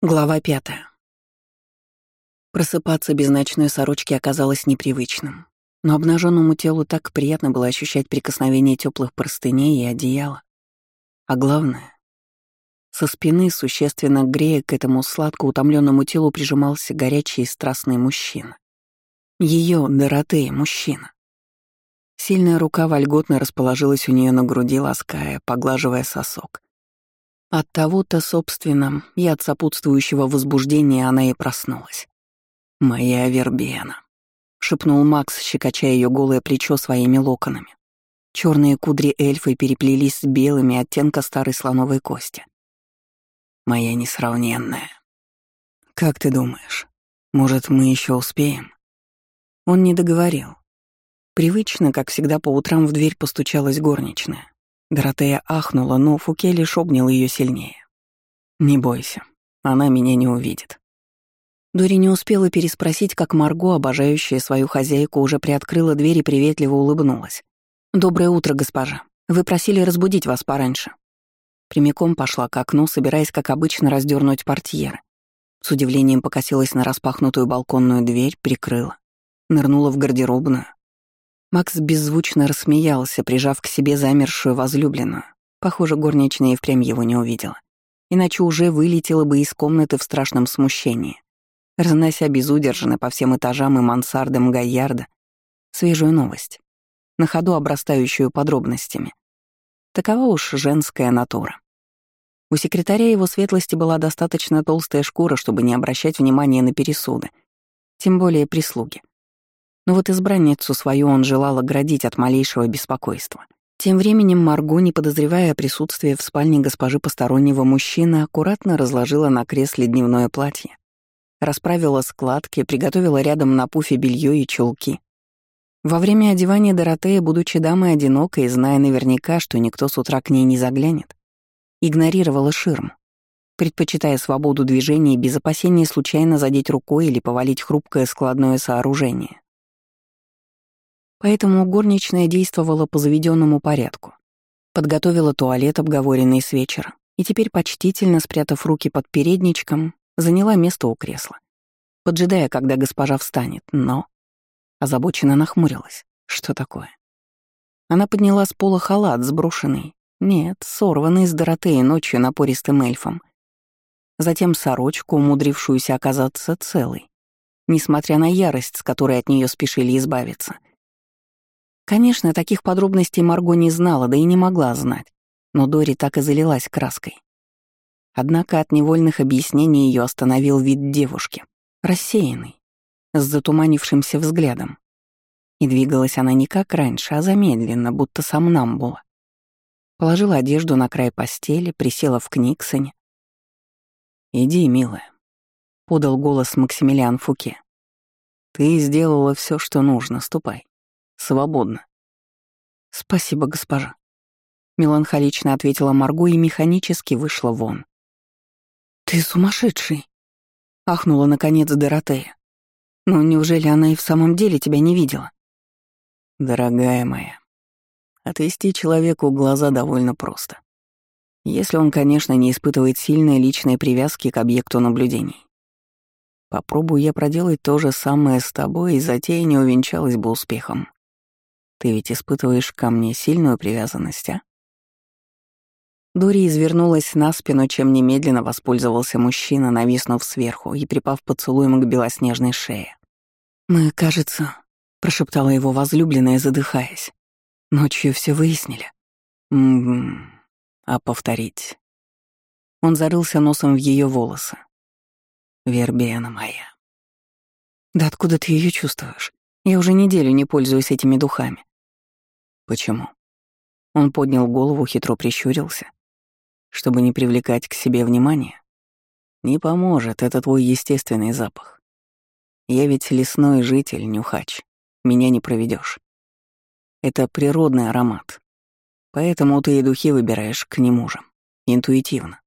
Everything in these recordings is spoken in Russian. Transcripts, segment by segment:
Глава пятая. Просыпаться без ночной сорочки оказалось непривычным, но обнаженному телу так приятно было ощущать прикосновение теплых простыней и одеяла. А главное, со спины, существенно грея к этому сладко утомленному телу, прижимался горячий и страстный мужчина. Ее, Доротея, мужчина. Сильная рука вольготно расположилась у нее на груди, лаская, поглаживая сосок. От того-то, собственно, и от сопутствующего возбуждения она и проснулась. «Моя Вербена», — шепнул Макс, щекоча ее голое плечо своими локонами. Черные кудри эльфы переплелись с белыми оттенка старой слоновой кости. «Моя несравненная. Как ты думаешь, может, мы еще успеем?» Он не договорил. Привычно, как всегда, по утрам в дверь постучалась горничная. Доротея ахнула, но Фуке лишь обнял ее сильнее. «Не бойся, она меня не увидит». Дори не успела переспросить, как Марго, обожающая свою хозяйку, уже приоткрыла дверь и приветливо улыбнулась. «Доброе утро, госпожа. Вы просили разбудить вас пораньше». Прямиком пошла к окну, собираясь, как обычно, раздернуть портьеры. С удивлением покосилась на распахнутую балконную дверь, прикрыла. Нырнула в гардеробную. Макс беззвучно рассмеялся, прижав к себе замершую возлюбленную. Похоже, горничная и впрямь его не увидела. Иначе уже вылетела бы из комнаты в страшном смущении, разнося безудержно по всем этажам и мансардам Гайярда свежую новость, на ходу обрастающую подробностями. Такова уж женская натура. У секретаря его светлости была достаточно толстая шкура, чтобы не обращать внимания на пересуды, тем более прислуги. Но вот избранницу свою он желал оградить от малейшего беспокойства. Тем временем Марго, не подозревая о в спальне госпожи постороннего мужчины, аккуратно разложила на кресле дневное платье, расправила складки, приготовила рядом на пуфе белье и чулки. Во время одевания Доротея, будучи дамой одинокой и зная наверняка, что никто с утра к ней не заглянет, игнорировала ширму, предпочитая свободу движения без опасения случайно задеть рукой или повалить хрупкое складное сооружение. Поэтому горничная действовала по заведенному порядку. Подготовила туалет, обговоренный с вечера, и теперь, почтительно спрятав руки под передничком, заняла место у кресла, поджидая, когда госпожа встанет, но... Озабоченно нахмурилась. Что такое? Она подняла с пола халат, сброшенный, нет, сорванный с Доротеи ночью напористым эльфом. Затем сорочку, умудрившуюся оказаться целой, несмотря на ярость, с которой от нее спешили избавиться — Конечно, таких подробностей Марго не знала, да и не могла знать, но Дори так и залилась краской. Однако от невольных объяснений ее остановил вид девушки, рассеянный, с затуманившимся взглядом. И двигалась она не как раньше, а замедленно, будто сомнамбула. Положила одежду на край постели, присела в книгсоне. «Иди, милая», — подал голос Максимилиан Фуке. «Ты сделала все, что нужно, ступай. Свободно. Спасибо, госпожа. Меланхолично ответила Марго и механически вышла вон. Ты сумасшедший! Ахнула наконец Доротея. Ну, неужели она и в самом деле тебя не видела? Дорогая моя, отвести человеку глаза довольно просто. Если он, конечно, не испытывает сильной личной привязки к объекту наблюдений. Попробую я проделать то же самое с тобой, и затея не увенчалась бы успехом. Ты ведь испытываешь ко мне сильную привязанность, а? Дори извернулась на спину, чем немедленно воспользовался мужчина, нависнув сверху и припав поцелуем к белоснежной шее. «Мы, кажется», — прошептала его возлюбленная, задыхаясь. «Ночью все выяснили». «М-м-м, а повторить?» Он зарылся носом в ее волосы. «Вербена моя». «Да откуда ты ее чувствуешь? Я уже неделю не пользуюсь этими духами. Почему? Он поднял голову, хитро прищурился. Чтобы не привлекать к себе внимания? Не поможет, это твой естественный запах. Я ведь лесной житель, нюхач. Меня не проведешь. Это природный аромат. Поэтому ты и духи выбираешь к нему же. Интуитивно.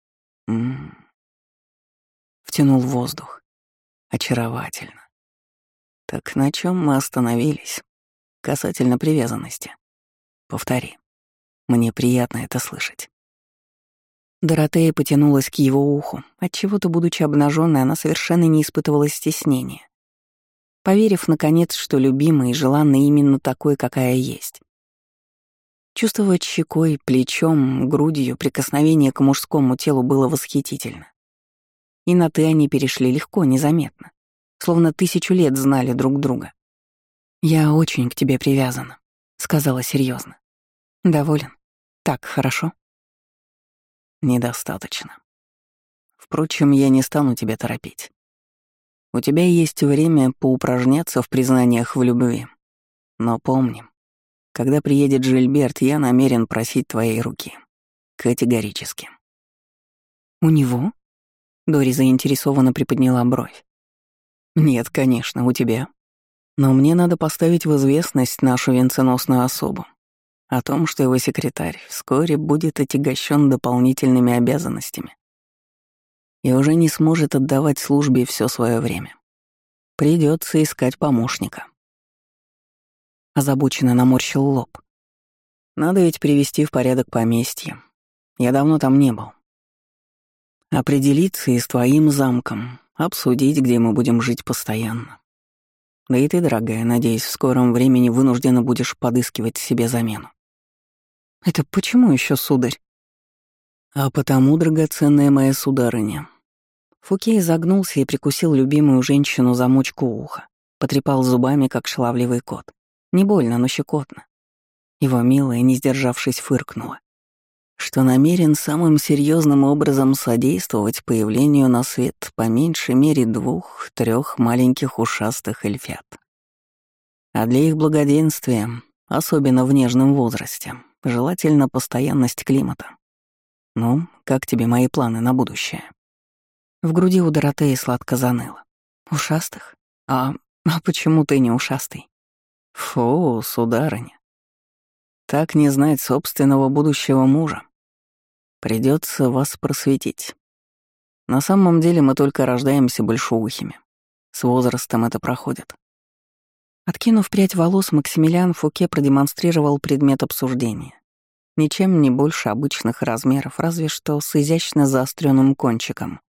М -м -м. Втянул воздух. Очаровательно. Так на чем мы остановились? Касательно привязанности. Повтори. Мне приятно это слышать. Доротея потянулась к его уху. Отчего-то, будучи обнаженной, она совершенно не испытывала стеснения. Поверив, наконец, что любимая и желанная именно такой, какая есть. Чувствовать щекой, плечом, грудью прикосновение к мужскому телу было восхитительно. И на «ты» они перешли легко, незаметно, словно тысячу лет знали друг друга. «Я очень к тебе привязана», — сказала серьезно. «Доволен? Так, хорошо?» «Недостаточно. Впрочем, я не стану тебя торопить. У тебя есть время поупражняться в признаниях в любви. Но помни, когда приедет Жильберт, я намерен просить твоей руки. Категорически. У него? Дори заинтересованно приподняла бровь. Нет, конечно, у тебя. Но мне надо поставить в известность нашу венценосную особу о том, что его секретарь вскоре будет отягощен дополнительными обязанностями и уже не сможет отдавать службе все свое время. Придется искать помощника озабоченно наморщил лоб. Надо ведь привести в порядок поместье. Я давно там не был. Определиться и с твоим замком, обсудить, где мы будем жить постоянно. Да и ты, дорогая, надеюсь, в скором времени вынуждена будешь подыскивать себе замену. Это почему еще, сударь? А потому, драгоценная моя сударыня. Фуке изогнулся и прикусил любимую женщину за мочку уха, потрепал зубами, как шаловливый кот. Не больно, но щекотно. Его милая, не сдержавшись, фыркнула. Что намерен самым серьезным образом содействовать появлению на свет по меньшей мере двух-трех маленьких ушастых эльфят. А для их благоденствия, особенно в нежном возрасте, желательно постоянность климата. Ну, как тебе мои планы на будущее? В груди у Доротеи сладко заныло. Ушастых? А, а почему ты не ушастый? Фу, сударыня. Так не знать собственного будущего мужа. Придется вас просветить. На самом деле мы только рождаемся большоухими. С возрастом это проходит. Откинув прядь волос, Максимилиан Фуке продемонстрировал предмет обсуждения. Ничем не больше обычных размеров, разве что с изящно заостренным кончиком.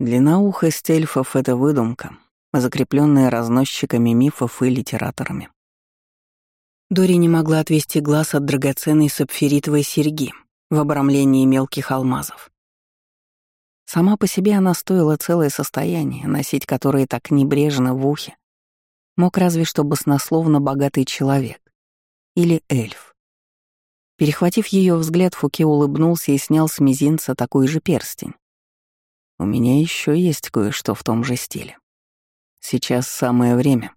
Длинноухость эльфов — это выдумка, закрепленные разносчиками мифов и литераторами. Дори не могла отвести глаз от драгоценной сапфиритовой серьги в обрамлении мелких алмазов. Сама по себе она стоила целое состояние, носить которое так небрежно в ухе. Мог разве что баснословно богатый человек. Или эльф. Перехватив ее взгляд, Фуке улыбнулся и снял с мизинца такой же перстень. «У меня еще есть кое-что в том же стиле». Сейчас самое время.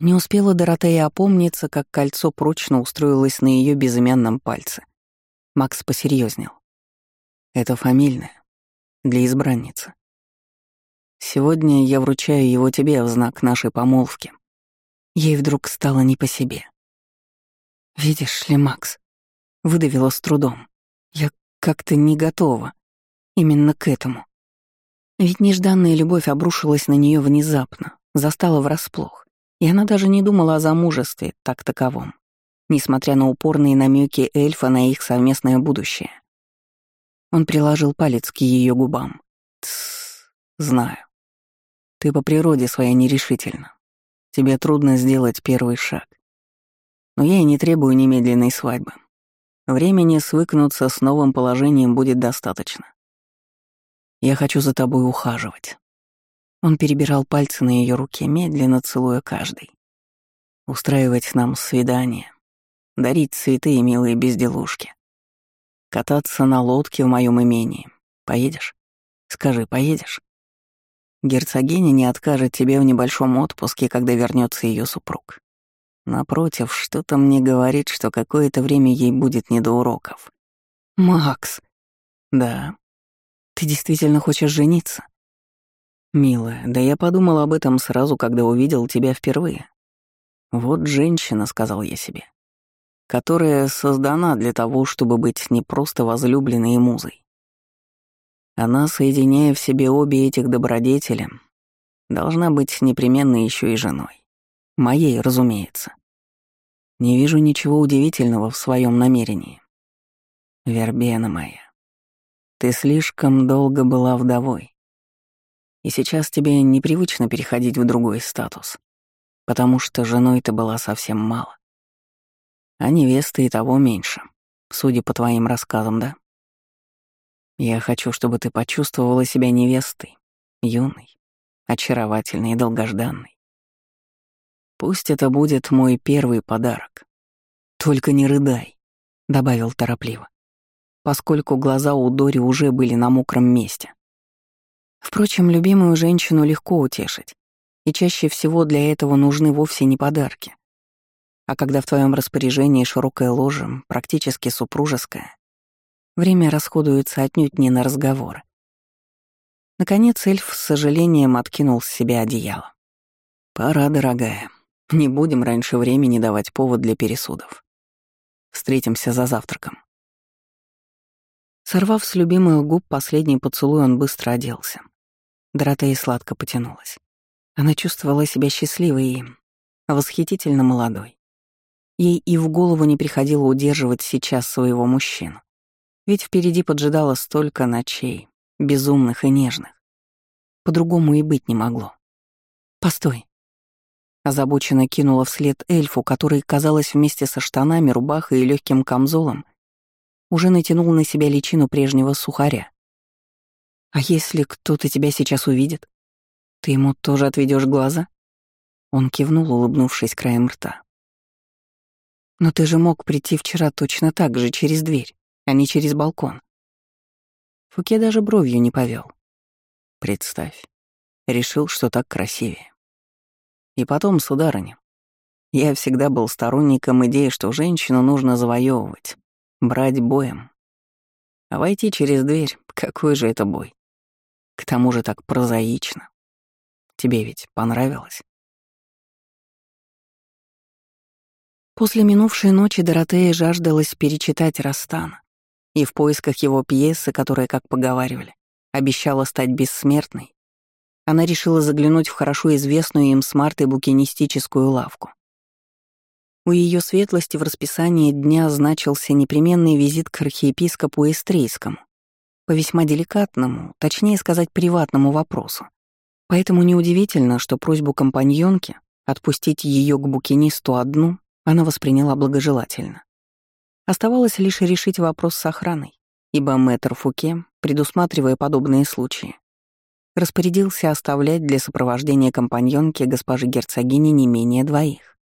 Не успела Доротея опомниться, как кольцо прочно устроилось на ее безымянном пальце. Макс посерьезнел. Это фамильное. Для избранницы. Сегодня я вручаю его тебе в знак нашей помолвки. Ей вдруг стало не по себе. «Видишь ли, Макс?» — выдавила с трудом. «Я как-то не готова. Именно к этому. Ведь нежданная любовь обрушилась на нее внезапно, застала врасплох, и она даже не думала о замужестве так таковом, несмотря на упорные намеки эльфа на их совместное будущее. Он приложил палец к ее губам. «Тссс, знаю. Ты по природе своей нерешительна. Тебе трудно сделать первый шаг. Но я и не требую немедленной свадьбы. Времени свыкнуться с новым положением будет достаточно. Я хочу за тобой ухаживать». Он перебирал пальцы на ее руке, медленно целуя каждый. «Устраивать нам свидание, дарить цветы и милые безделушки, кататься на лодке в моем имении. Поедешь? Скажи, поедешь?» Герцогиня не откажет тебе в небольшом отпуске, когда вернется ее супруг. Напротив, что-то мне говорит, что какое-то время ей будет не до уроков. «Макс!» «Да, ты действительно хочешь жениться? Милая, да я подумал об этом сразу, когда увидел тебя впервые. Вот женщина, сказал я себе, которая создана для того, чтобы быть не просто возлюбленной и музой. Она, соединяя в себе обе этих добродетели, должна быть непременно еще и женой. Моей, разумеется. Не вижу ничего удивительного в своем намерении. Вербена моя, ты слишком долго была вдовой. И сейчас тебе непривычно переходить в другой статус, потому что женой ты была совсем мало. А невесты и того меньше, судя по твоим рассказам, да? Я хочу, чтобы ты почувствовала себя невестой, юной, очаровательной и долгожданной. Пусть это будет мой первый подарок. Только не рыдай, — добавил торопливо, поскольку глаза у Дори уже были на мокром месте. Впрочем, любимую женщину легко утешить, и чаще всего для этого нужны вовсе не подарки. А когда в твоем распоряжении широкое ложе, практически супружеское, Время расходуется отнюдь не на разговоры. Наконец эльф с сожалением откинул с себя одеяло. «Пора, дорогая. Не будем раньше времени давать повод для пересудов. Встретимся за завтраком». Сорвав с любимых губ последний поцелуй, он быстро оделся. Доротея сладко потянулась. Она чувствовала себя счастливой и восхитительно молодой. Ей и в голову не приходило удерживать сейчас своего мужчину. Ведь впереди поджидало столько ночей, безумных и нежных. По-другому и быть не могло. «Постой!» Озабоченно кинула вслед эльфу, который, казалось, вместе со штанами, рубахой и легким камзолом уже натянул на себя личину прежнего сухаря. «А если кто-то тебя сейчас увидит? Ты ему тоже отведешь глаза?» Он кивнул, улыбнувшись краем рта. «Но ты же мог прийти вчера точно так же, через дверь а не через балкон. Фуке даже бровью не повел. Представь, решил, что так красивее. И потом, сударыня, я всегда был сторонником идеи, что женщину нужно завоевывать, брать боем. А войти через дверь — какой же это бой? К тому же так прозаично. Тебе ведь понравилось? После минувшей ночи Доротея жаждалась перечитать Растана, и в поисках его пьесы, которая, как поговаривали, обещала стать бессмертной, она решила заглянуть в хорошо известную им с Мартой букинистическую лавку. У ее светлости в расписании дня значился непременный визит к архиепископу Эстрейскому по весьма деликатному, точнее сказать, приватному вопросу. Поэтому неудивительно, что просьбу компаньонки отпустить ее к букинисту одну она восприняла благожелательно. Оставалось лишь решить вопрос с охраной, ибо мэтр Фуке, предусматривая подобные случаи, распорядился оставлять для сопровождения компаньонки госпожи герцогини не менее двоих.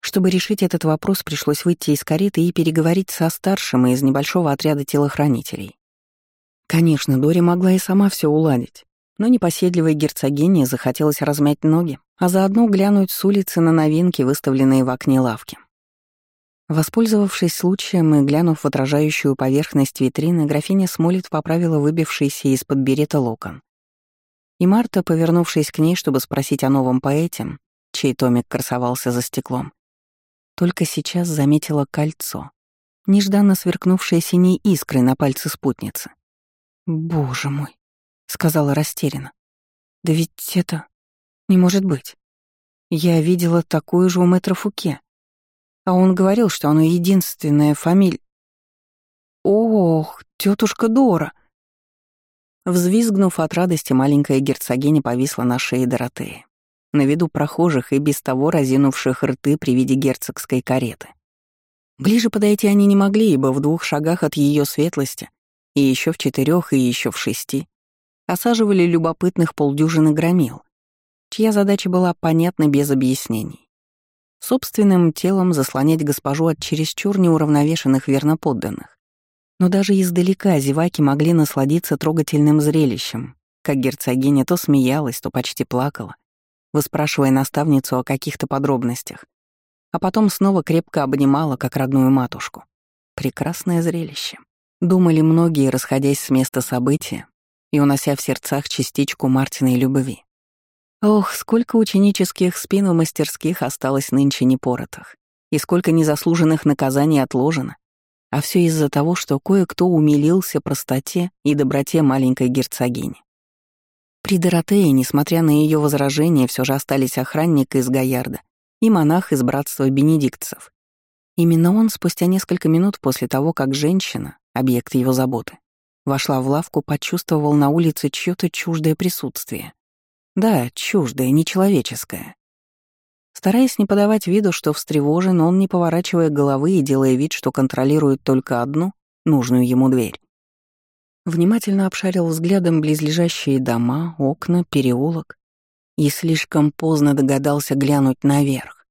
Чтобы решить этот вопрос, пришлось выйти из кареты и переговорить со старшим из небольшого отряда телохранителей. Конечно, Дори могла и сама все уладить, но непоседливой герцогине захотелось размять ноги, а заодно глянуть с улицы на новинки, выставленные в окне лавки. Воспользовавшись случаем и глянув в отражающую поверхность витрины, графиня Смолит поправила выбившийся из-под берета локон. И Марта, повернувшись к ней, чтобы спросить о новом поэте, чей томик красовался за стеклом, только сейчас заметила кольцо, нежданно сверкнувшее синей искрой на пальце спутницы. «Боже мой», — сказала растерянно. «Да ведь это... не может быть. Я видела такую же у мэтра Фуке. А он говорил, что оно единственная фамилия. Ох, тетушка Дора! Взвизгнув от радости, маленькая герцогиня повисла на шее Доротеи, на виду прохожих и без того разинувших рты при виде герцогской кареты. Ближе подойти они не могли, ибо в двух шагах от ее светлости, и еще в четырех, и еще в шести, осаживали любопытных полдюжины громил, чья задача была понятна без объяснений собственным телом заслонять госпожу от чересчур неуравновешенных верноподданных. Но даже издалека зеваки могли насладиться трогательным зрелищем, как герцогиня то смеялась, то почти плакала, выспрашивая наставницу о каких-то подробностях, а потом снова крепко обнимала, как родную матушку. Прекрасное зрелище. Думали многие, расходясь с места события и унося в сердцах частичку Мартиной любви. Ох, сколько ученических спин в мастерских осталось нынче непоротых, и сколько незаслуженных наказаний отложено. А все из-за того, что кое-кто умилился простоте и доброте маленькой герцогини. При Доротее, несмотря на ее возражения, все же остались охранник из Гаярда и монах из братства бенедиктцев. Именно он спустя несколько минут после того, как женщина, объект его заботы. Вошла в лавку, почувствовал на улице чьё-то чуждое присутствие. Да, чуждое, нечеловеческое. Стараясь не подавать виду, что встревожен, он, не поворачивая головы и делая вид, что контролирует только одну, нужную ему дверь, внимательно обшарил взглядом близлежащие дома, окна, переулок и слишком поздно догадался глянуть наверх.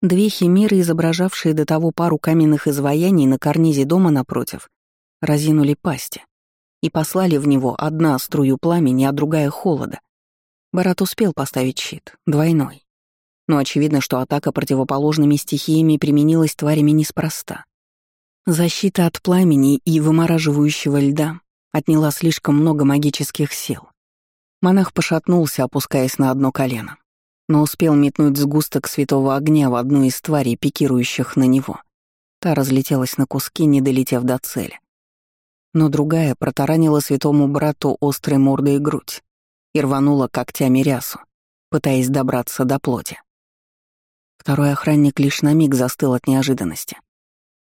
Две химеры, изображавшие до того пару каменных изваяний на карнизе дома напротив, разинули пасти и послали в него одна струю пламени, а другая — холода. Барат успел поставить щит, двойной. Но очевидно, что атака противоположными стихиями применилась тварями неспроста. Защита от пламени и вымораживающего льда отняла слишком много магических сил. Монах пошатнулся, опускаясь на одно колено, но успел метнуть сгусток святого огня в одну из тварей, пикирующих на него. Та разлетелась на куски, не долетев до цели. Но другая протаранила святому брату острой мордой грудь и рванула когтями рясу, пытаясь добраться до плоти. Второй охранник лишь на миг застыл от неожиданности.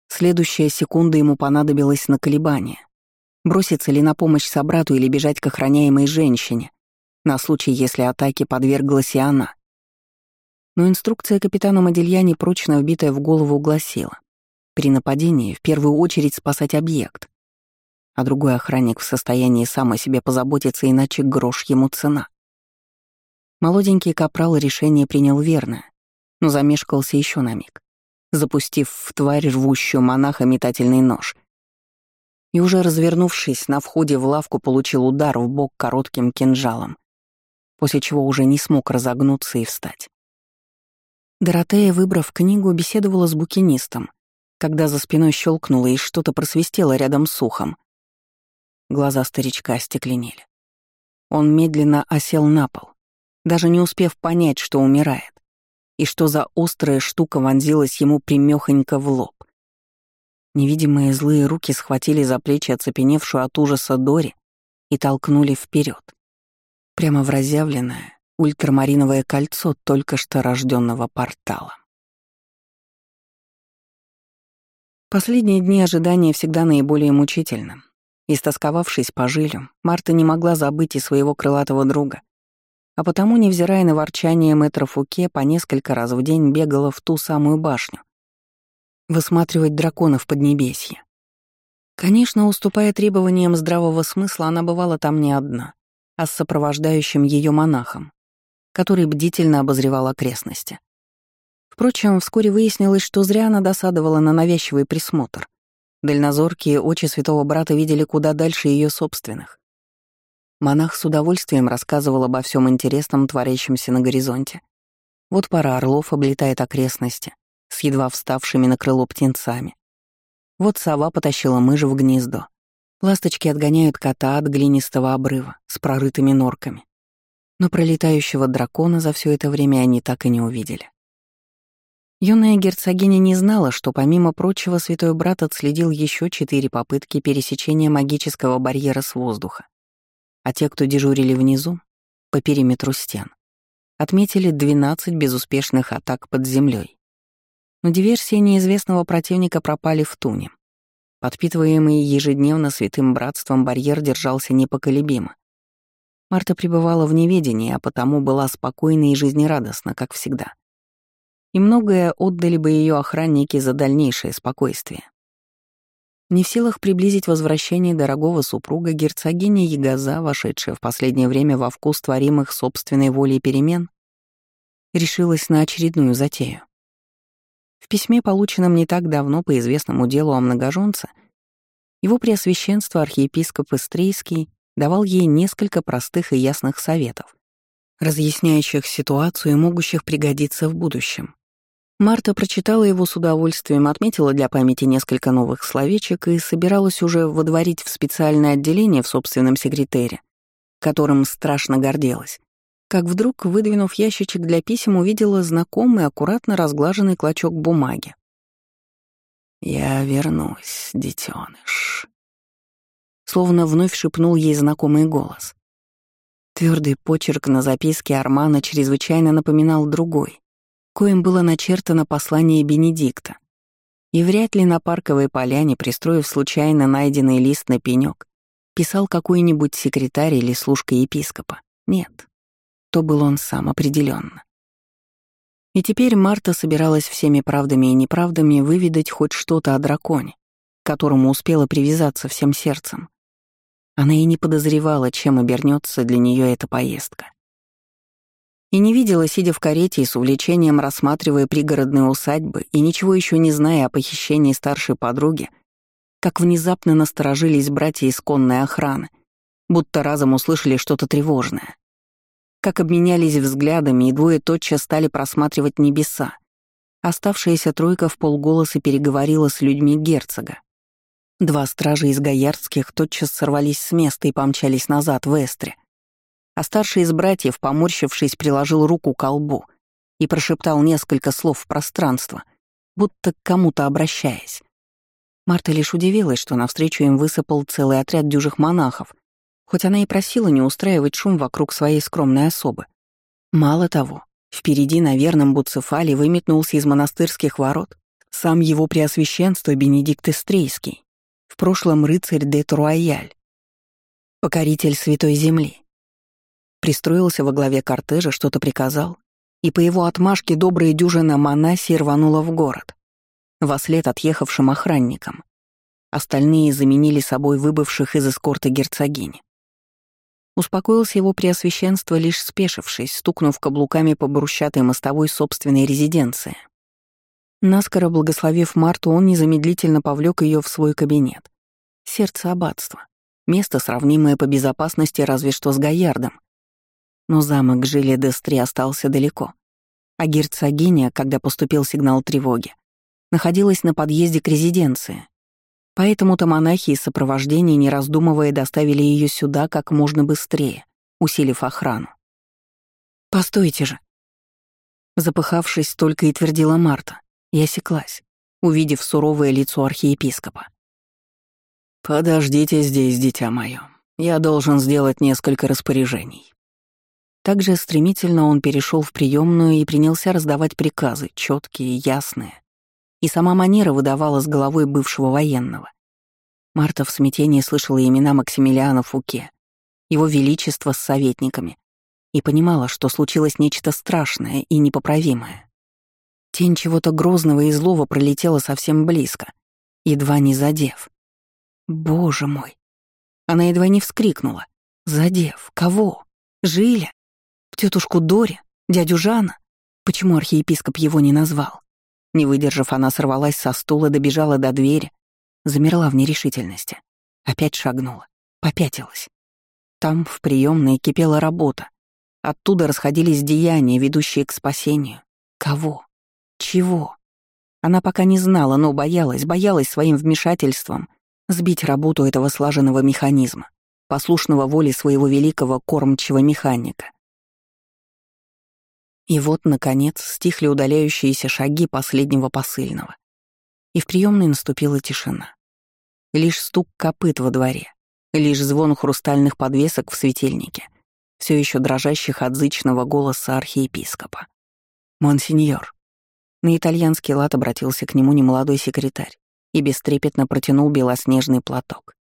Следующая секунда ему понадобилась на колебание. Броситься ли на помощь собрату или бежать к охраняемой женщине, на случай, если атаке подверглась и она. Но инструкция капитана Модельяни, прочно вбитая в голову, гласила при нападении в первую очередь спасать объект, а другой охранник в состоянии сам о себе позаботиться, иначе грош ему цена. Молоденький капрал решение принял верное, но замешкался еще на миг, запустив в тварь рвущую монаха метательный нож. И уже развернувшись на входе в лавку, получил удар в бок коротким кинжалом, после чего уже не смог разогнуться и встать. Доротея, выбрав книгу, беседовала с букинистом, когда за спиной щелкнуло и что-то просвистело рядом с ухом. Глаза старичка остекленели. Он медленно осел на пол, даже не успев понять, что умирает, и что за острая штука вонзилась ему примёхонько в лоб. Невидимые злые руки схватили за плечи оцепеневшую от ужаса Дори и толкнули вперед прямо в разъявленное ультрамариновое кольцо только что рожденного портала. Последние дни ожидания всегда наиболее мучительны. Истосковавшись по жилю, Марта не могла забыть и своего крылатого друга, а потому, невзирая на ворчание мэтра Фуке, по несколько раз в день бегала в ту самую башню, высматривать драконов Поднебесья. Конечно, уступая требованиям здравого смысла, она бывала там не одна а с сопровождающим ее монахом, который бдительно обозревал окрестности. Впрочем, вскоре выяснилось, что зря она досадовала на навязчивый присмотр. Дальнозоркие очи святого брата видели куда дальше ее собственных. Монах с удовольствием рассказывал обо всем интересном, творящемся на горизонте. Вот пара орлов облетает окрестности, с едва вставшими на крыло птенцами. Вот сова потащила мышь в гнездо. Ласточки отгоняют кота от глинистого обрыва с прорытыми норками. Но пролетающего дракона за все это время они так и не увидели. Юная герцогиня не знала, что помимо прочего святой брат отследил еще четыре попытки пересечения магического барьера с воздуха. А те, кто дежурили внизу, по периметру стен, отметили 12 безуспешных атак под землей. Но диверсии неизвестного противника пропали в туне. Подпитываемый ежедневно святым братством барьер держался непоколебимо. Марта пребывала в неведении, а потому была спокойна и жизнерадостна, как всегда. И многое отдали бы ее охранники за дальнейшее спокойствие. Не в силах приблизить возвращение дорогого супруга, герцогиня Ягоза, вошедшая в последнее время во вкус творимых собственной волей перемен, решилась на очередную затею. В письме, полученном не так давно по известному делу о многоженце, его преосвященство архиепископ Истрийский давал ей несколько простых и ясных советов, разъясняющих ситуацию и могущих пригодиться в будущем. Марта прочитала его с удовольствием, отметила для памяти несколько новых словечек и собиралась уже водворить в специальное отделение в собственном секретаре, которым страшно гордилась как вдруг, выдвинув ящичек для писем, увидела знакомый, аккуратно разглаженный клочок бумаги. «Я вернусь, детеныш», словно вновь шепнул ей знакомый голос. Твердый почерк на записке Армана чрезвычайно напоминал другой, коим было начертано послание Бенедикта. И вряд ли на парковой поляне, пристроив случайно найденный лист на пенёк, писал какой-нибудь секретарь или служка епископа. Нет, то был он сам определенно. И теперь Марта собиралась всеми правдами и неправдами выведать хоть что-то о драконе, к которому успела привязаться всем сердцем. Она и не подозревала, чем обернется для нее эта поездка. И не видела, сидя в карете и с увлечением рассматривая пригородные усадьбы и ничего еще не зная о похищении старшей подруги, как внезапно насторожились братья из конной охраны, будто разом услышали что-то тревожное как обменялись взглядами, и двое тотчас стали просматривать небеса. Оставшаяся тройка в полголоса переговорила с людьми герцога. Два стража из Гаярдских тотчас сорвались с места и помчались назад, в Эстре. А старший из братьев, поморщившись, приложил руку к колбу и прошептал несколько слов в пространство, будто к кому-то обращаясь. Марта лишь удивилась, что навстречу им высыпал целый отряд дюжих монахов, хоть она и просила не устраивать шум вокруг своей скромной особы. Мало того, впереди на верном Буцефале выметнулся из монастырских ворот сам его преосвященство Бенедикт Эстрейский, в прошлом рыцарь де Труаяль, покоритель Святой Земли. Пристроился во главе кортежа, что-то приказал, и по его отмашке добрая дюжина Манаси рванула в город, вослед отъехавшим охранникам. Остальные заменили собой выбывших из эскорта герцогини. Успокоился его преосвященство, лишь спешившись, стукнув каблуками по брусчатой мостовой собственной резиденции. Наскоро благословив Марту, он незамедлительно повлек ее в свой кабинет. Сердце аббатства. Место, сравнимое по безопасности разве что с Гаярдом. Но замок Жили Дестри остался далеко. А герцогиня, когда поступил сигнал тревоги, находилась на подъезде к резиденции, Поэтому-то монахи из сопровождения, не раздумывая, доставили ее сюда как можно быстрее, усилив охрану. «Постойте же!» Запыхавшись, только и твердила Марта, и осеклась, увидев суровое лицо архиепископа. «Подождите здесь, дитя мое. Я должен сделать несколько распоряжений». Также стремительно он перешел в приемную и принялся раздавать приказы, четкие, ясные, и сама манера выдавала с головой бывшего военного. Марта в смятении слышала имена Максимилиана Фуке, его величество с советниками, и понимала, что случилось нечто страшное и непоправимое. Тень чего-то грозного и злого пролетела совсем близко, едва не задев. Боже мой! Она едва не вскрикнула. Задев? Кого? Жиля? Тетушку Дори? Дядю Жана? Почему архиепископ его не назвал? Не выдержав, она сорвалась со стула, добежала до двери, замерла в нерешительности. Опять шагнула, попятилась. Там, в приемной, кипела работа. Оттуда расходились деяния, ведущие к спасению. Кого? Чего? Она пока не знала, но боялась, боялась своим вмешательством сбить работу этого слаженного механизма, послушного воле своего великого кормчего механика. И вот, наконец, стихли удаляющиеся шаги последнего посыльного. И в приемной наступила тишина. Лишь стук копыт во дворе, лишь звон хрустальных подвесок в светильнике, все еще дрожащих от зычного голоса архиепископа. «Монсеньор». На итальянский лад обратился к нему немолодой секретарь и бестрепетно протянул белоснежный платок.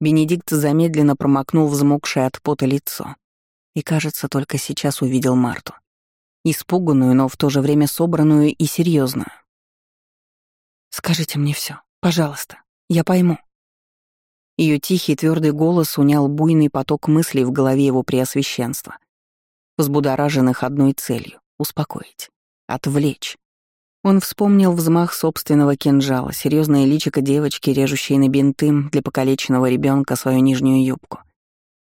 Бенедикт замедленно промокнул взмокшее от пота лицо и, кажется, только сейчас увидел Марту испуганную, но в то же время собранную и серьезную. «Скажите мне все, пожалуйста, я пойму». Ее тихий твердый голос унял буйный поток мыслей в голове его преосвященства, взбудораженных одной целью — успокоить, отвлечь. Он вспомнил взмах собственного кинжала, серьезное личико девочки, режущей на бинты для покалеченного ребенка свою нижнюю юбку.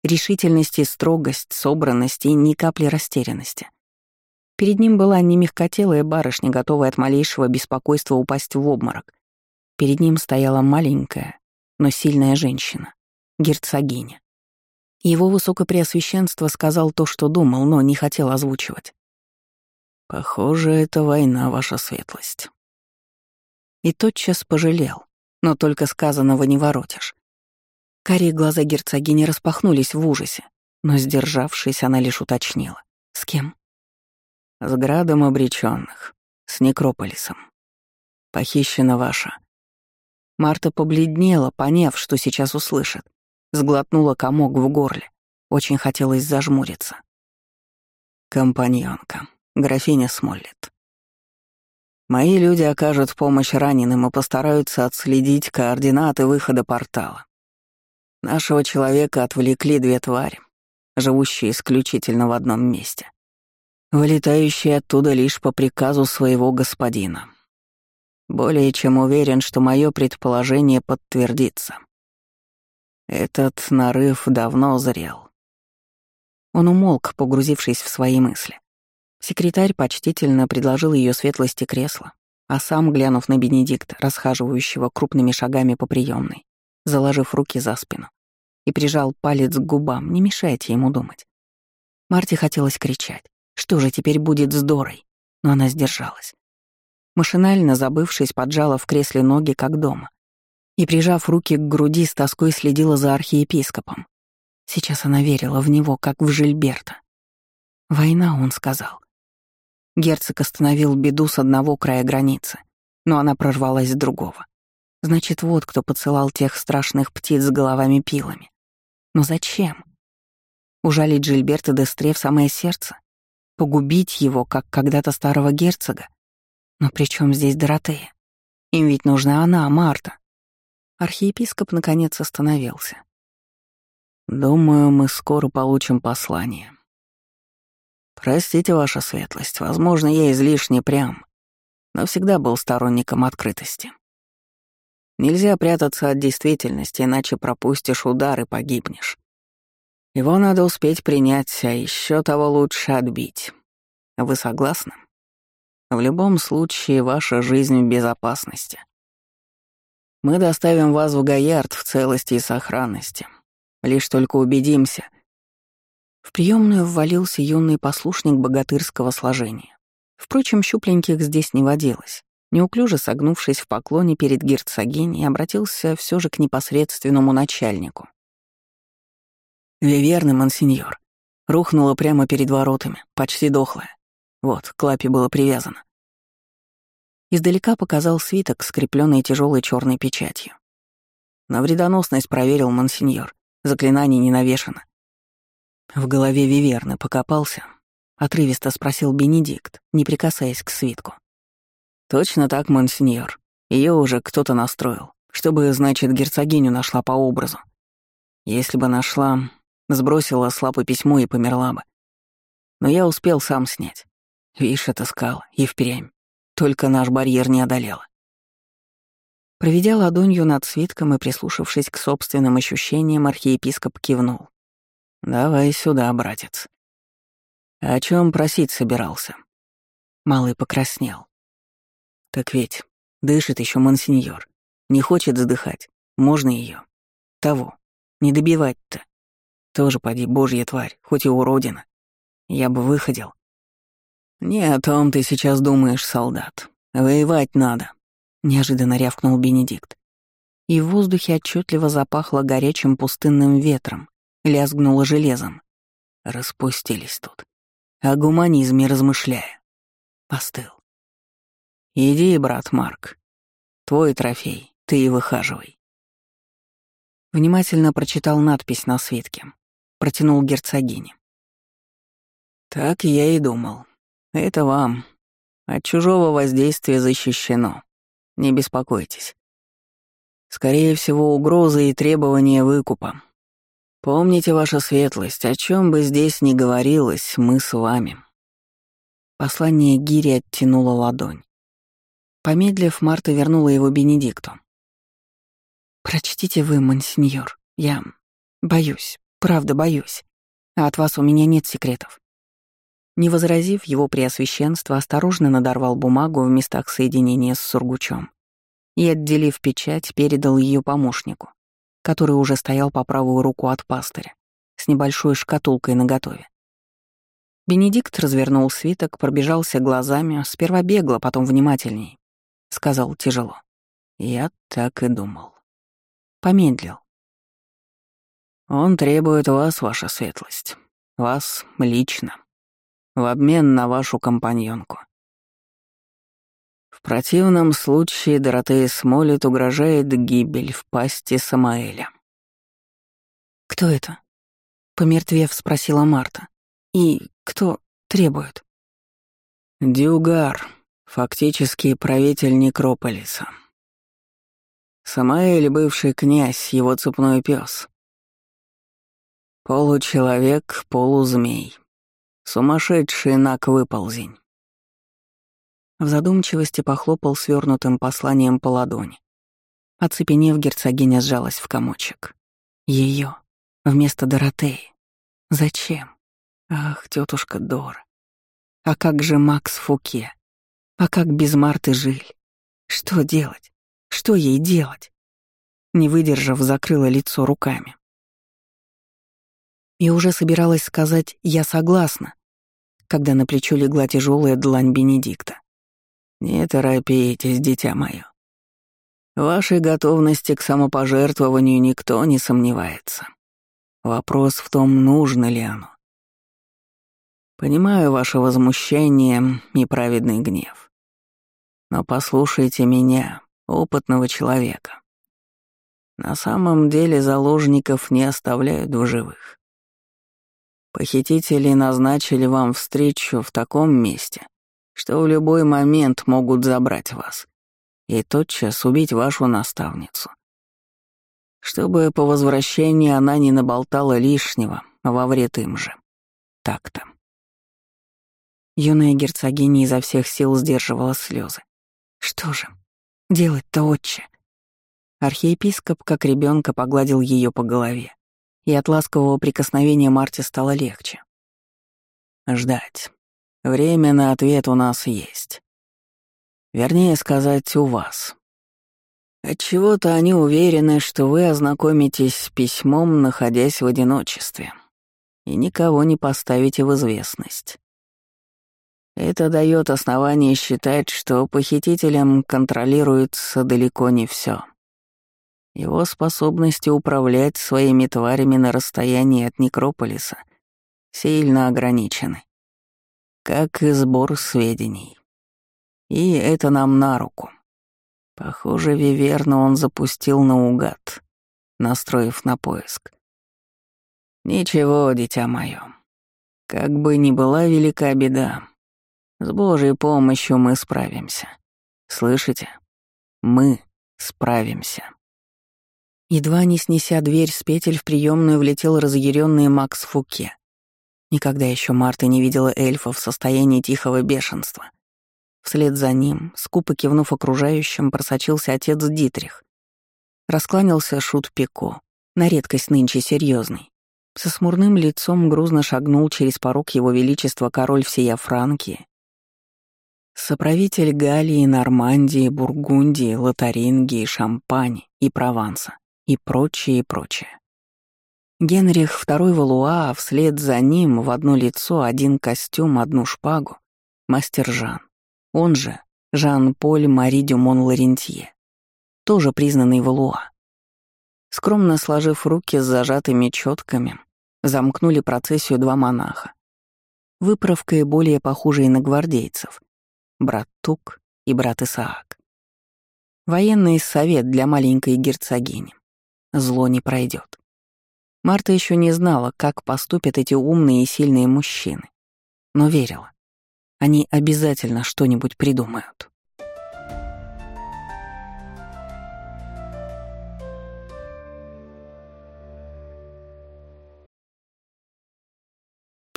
Решительность и строгость, собранность и ни капли растерянности — Перед ним была не мягкотелая барышня, готовая от малейшего беспокойства упасть в обморок. Перед ним стояла маленькая, но сильная женщина, герцогиня. Его высокопреосвященство сказал то, что думал, но не хотел озвучивать. «Похоже, это война, ваша светлость». И тотчас пожалел, но только сказанного не воротишь. Карие глаза герцогини распахнулись в ужасе, но, сдержавшись, она лишь уточнила. «С кем?» С градом обреченных, с некрополисом. Похищена ваша». Марта побледнела, поняв, что сейчас услышит. Сглотнула комок в горле. Очень хотелось зажмуриться. «Компаньонка, графиня Смоллет. Мои люди окажут помощь раненым и постараются отследить координаты выхода портала. Нашего человека отвлекли две твари, живущие исключительно в одном месте, вылетающие оттуда лишь по приказу своего господина. Более чем уверен, что мое предположение подтвердится. Этот нарыв давно зрел. Он умолк, погрузившись в свои мысли. Секретарь почтительно предложил ее светлости кресло, а сам, глянув на Бенедикта, расхаживающего крупными шагами по приемной, заложив руки за спину, и прижал палец к губам, не мешайте ему думать. Марте хотелось кричать. Что же теперь будет с Дорой? Но она сдержалась. Машинально забывшись, поджала в кресле ноги, как дома. И, прижав руки к груди, с тоской следила за архиепископом. Сейчас она верила в него, как в Жильберта. «Война», — он сказал. Герцог остановил беду с одного края границы, но она прорвалась с другого. Значит, вот кто поцелал тех страшных птиц с головами-пилами. Но зачем? Ужалить Джильберта Дестре в самое сердце? Погубить его, как когда-то старого герцога? Но при чем здесь Доротея? Им ведь нужна она, Марта. Архиепископ наконец остановился. «Думаю, мы скоро получим послание». «Простите, ваша светлость, возможно, я излишне прям, но всегда был сторонником открытости. Нельзя прятаться от действительности, иначе пропустишь удар и погибнешь. Его надо успеть принять, а еще того лучше отбить. Вы согласны? В любом случае, ваша жизнь в безопасности. Мы доставим вас в Гаярд в целости и сохранности. Лишь только убедимся. В приемную ввалился юный послушник богатырского сложения. Впрочем, щупленьких здесь не водилось. Неуклюже согнувшись в поклоне перед герцогиней, обратился все же к непосредственному начальнику. «Виверны, монсеньор. Рухнула прямо перед воротами, почти дохлая. Вот, к лапе было привязано». Издалека показал свиток, скрепленный тяжелой черной печатью. На вредоносность проверил монсеньор. Заклинание не навешано. В голове Виверны покопался. Отрывисто спросил Бенедикт, не прикасаясь к свитку. «Точно так, монсеньор. Ее уже кто-то настроил, чтобы, значит, герцогиню нашла по образу. Если бы нашла, сбросила с лапы письмо и померла бы. Но я успел сам снять. Видишь, отыскал, и впрямь. Только наш барьер не одолела. Проведя ладонью над свитком и прислушавшись к собственным ощущениям, архиепископ кивнул. «Давай сюда, братец». «О чем просить собирался?» Малый покраснел. Так ведь дышит еще монсеньор. Не хочет вздыхать. Можно ее. Того. Не добивать-то. Тоже поди божья тварь, хоть и уродина. Я бы выходил. Не о том ты сейчас думаешь, солдат. Воевать надо. Неожиданно рявкнул Бенедикт. И в воздухе отчетливо запахло горячим пустынным ветром, лязгнуло железом. Распустились тут. О гуманизме размышляя. Остыл. «Иди, брат Марк. Твой трофей, ты и выхаживай». Внимательно прочитал надпись на свитке. Протянул герцогине. «Так я и думал. Это вам. От чужого воздействия защищено. Не беспокойтесь. Скорее всего, угрозы и требования выкупа. Помните, ваша светлость, о чем бы здесь ни говорилось, мы с вами». Послание Гири оттянуло ладонь. Помедлив, Марта вернула его Бенедикту. «Прочтите вы, монсеньор. Я боюсь, правда боюсь. А от вас у меня нет секретов». Не возразив, его преосвященство осторожно надорвал бумагу в местах соединения с сургучом и, отделив печать, передал ее помощнику, который уже стоял по правую руку от пастыря, с небольшой шкатулкой наготове. Бенедикт развернул свиток, пробежался глазами, сперва бегло, потом внимательней, — сказал тяжело. «Я так и думал». Помедлил. «Он требует вас, ваша светлость. Вас лично. В обмен на вашу компаньонку. В противном случае Доротея Смолет угрожает гибель в пасти Самаэля. «Кто это?» — помертвев спросила Марта. «И кто требует?» «Дюгар, фактически правитель Некрополиса. Самаэль — бывший князь, его цепной пес. Получеловек, полузмей. Сумасшедший нак-выползень. В задумчивости похлопал свернутым посланием по ладони. Оцепенев, герцогиня сжалась в комочек. Ее вместо Доротеи. Зачем? Ах, тетушка Дора. А как же Макс Фуке? А как без Марты Жиль? Что делать? Что ей делать? Не выдержав, закрыла лицо руками. И уже собиралась сказать «я согласна», когда на плечо легла тяжелая длань Бенедикта. «Не торопитесь, дитя мое. Вашей готовности к самопожертвованию никто не сомневается. Вопрос в том, нужно ли оно. Понимаю ваше возмущение и праведный гнев. Но послушайте меня, опытного человека. На самом деле заложников не оставляют в живых. Похитители назначили вам встречу в таком месте, что в любой момент могут забрать вас и тотчас убить вашу наставницу. Чтобы по возвращении она не наболтала лишнего во вред им же. Так-то. Юная герцогиня изо всех сил сдерживала слезы. Что же, делать-то отче? Архиепископ, как ребенка, погладил ее по голове, и от ласкового прикосновения Марте стало легче. Ждать. Время на ответ у нас есть. Вернее сказать, у вас. Отчего-то они уверены, что вы ознакомитесь с письмом, находясь в одиночестве, и никого не поставите в известность. Это дает основание считать, что похитителем контролируется далеко не все. Его способности управлять своими тварями на расстоянии от Некрополиса сильно ограничены как и сбор сведений. И это нам на руку. Похоже, Виверна он запустил наугад, настроив на поиск. Ничего, дитя мое. Как бы ни была велика беда, с Божьей помощью мы справимся. Слышите? Мы справимся. Едва не снеся дверь с петель, в приемную влетел разъяренный Макс Фуке. Никогда еще Марта не видела эльфа в состоянии тихого бешенства. Вслед за ним, скупо кивнув окружающим, просочился отец Дитрих. Раскланялся Шут Пико, на редкость нынче серьезный. Со смурным лицом грузно шагнул через порог его величества король всея Франкии. Соправитель Галлии, Нормандии, Бургундии, Лотарингии, Шампани и Прованса и прочее, и прочее. Генрих II Валуа, а вслед за ним в одно лицо, один костюм, одну шпагу, мастер Жан, он же Жан-Поль Мари Дюмон Ларентье, тоже признанный Валуа. Скромно сложив руки с зажатыми четками, замкнули процессию два монаха. Выправкой более похожие на гвардейцев, брат Тук и брат Исаак. Военный совет для маленькой герцогини. Зло не пройдет. Марта еще не знала, как поступят эти умные и сильные мужчины, но верила. Они обязательно что-нибудь придумают.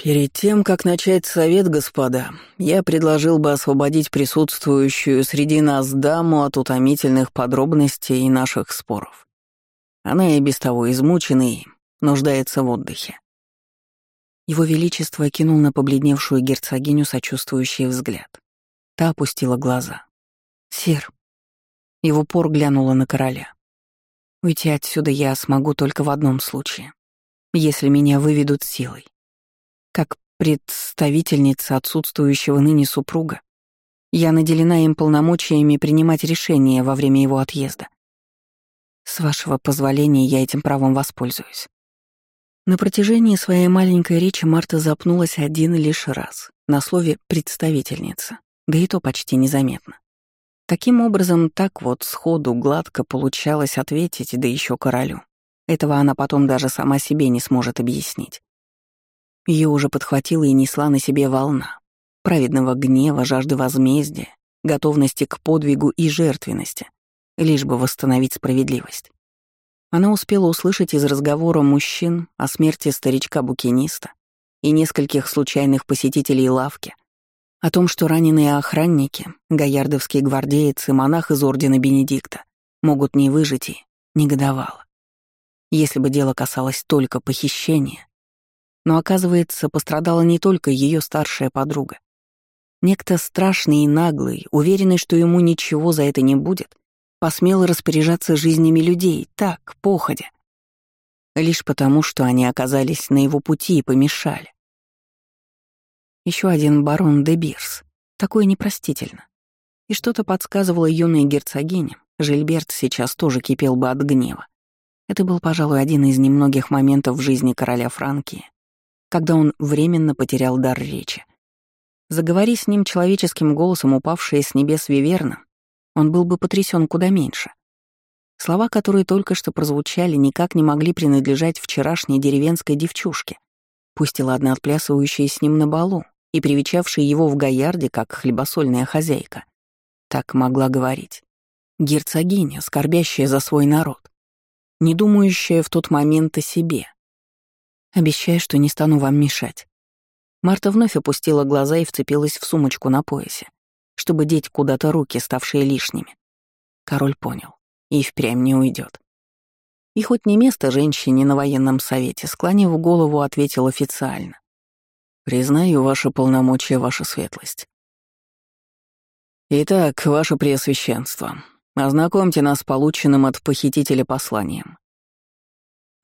Перед тем, как начать совет, господа, я предложил бы освободить присутствующую среди нас даму от утомительных подробностей и наших споров. Она и без того измучена и нуждается в отдыхе. Его Величество кинул на побледневшую герцогиню сочувствующий взгляд. Та опустила глаза. «Сир». Его пор глянула на короля. «Уйти отсюда я смогу только в одном случае. Если меня выведут силой. Как представительница отсутствующего ныне супруга, я наделена им полномочиями принимать решения во время его отъезда. С вашего позволения я этим правом воспользуюсь. На протяжении своей маленькой речи Марта запнулась один лишь раз, на слове «представительница», да и то почти незаметно. Каким образом так вот сходу гладко получалось ответить, да еще королю? Этого она потом даже сама себе не сможет объяснить. Ее уже подхватила и несла на себе волна праведного гнева, жажды возмездия, готовности к подвигу и жертвенности, лишь бы восстановить справедливость. Она успела услышать из разговора мужчин о смерти старичка-букиниста и нескольких случайных посетителей лавки, о том, что раненые охранники, гаярдовские гвардейцы, монах из Ордена Бенедикта могут не выжить и негодовала. Если бы дело касалось только похищения. Но, оказывается, пострадала не только ее старшая подруга. Некто страшный и наглый, уверенный, что ему ничего за это не будет, посмел распоряжаться жизнями людей, так, походя. Лишь потому, что они оказались на его пути и помешали. Еще один барон де Бирс. Такое непростительно. И что-то подсказывало юной герцогине, Жильберт сейчас тоже кипел бы от гнева. Это был, пожалуй, один из немногих моментов в жизни короля Франкии, когда он временно потерял дар речи. Заговори с ним человеческим голосом, упавшие с небес Виверна, он был бы потрясен куда меньше. Слова, которые только что прозвучали, никак не могли принадлежать вчерашней деревенской девчушке, пусть и ладно отплясывающей с ним на балу, и привечавшая его в Гаярде как хлебосольная хозяйка. Так могла говорить. Герцогиня, скорбящая за свой народ, не думающая в тот момент о себе. Обещаю, что не стану вам мешать. Марта вновь опустила глаза и вцепилась в сумочку на поясе, чтобы деть куда-то руки, ставшие лишними. Король понял. И впрямь не уйдет. И хоть не место женщине на военном совете, склонив голову, ответил официально. Признаю ваши полномочия, ваша светлость. Итак, ваше преосвященство, ознакомьте нас с полученным от похитителя посланием.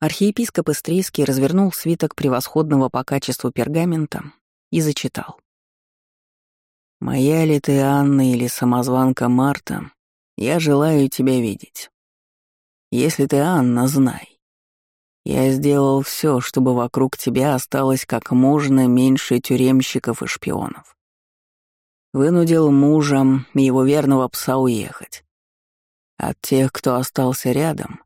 Архиепископ Истрийский развернул свиток превосходного по качеству пергамента и зачитал. «Моя ли ты, Анна, или самозванка Марта, я желаю тебя видеть. Если ты Анна, знай, я сделал все, чтобы вокруг тебя осталось как можно меньше тюремщиков и шпионов. Вынудил мужа его верного пса уехать. От тех, кто остался рядом,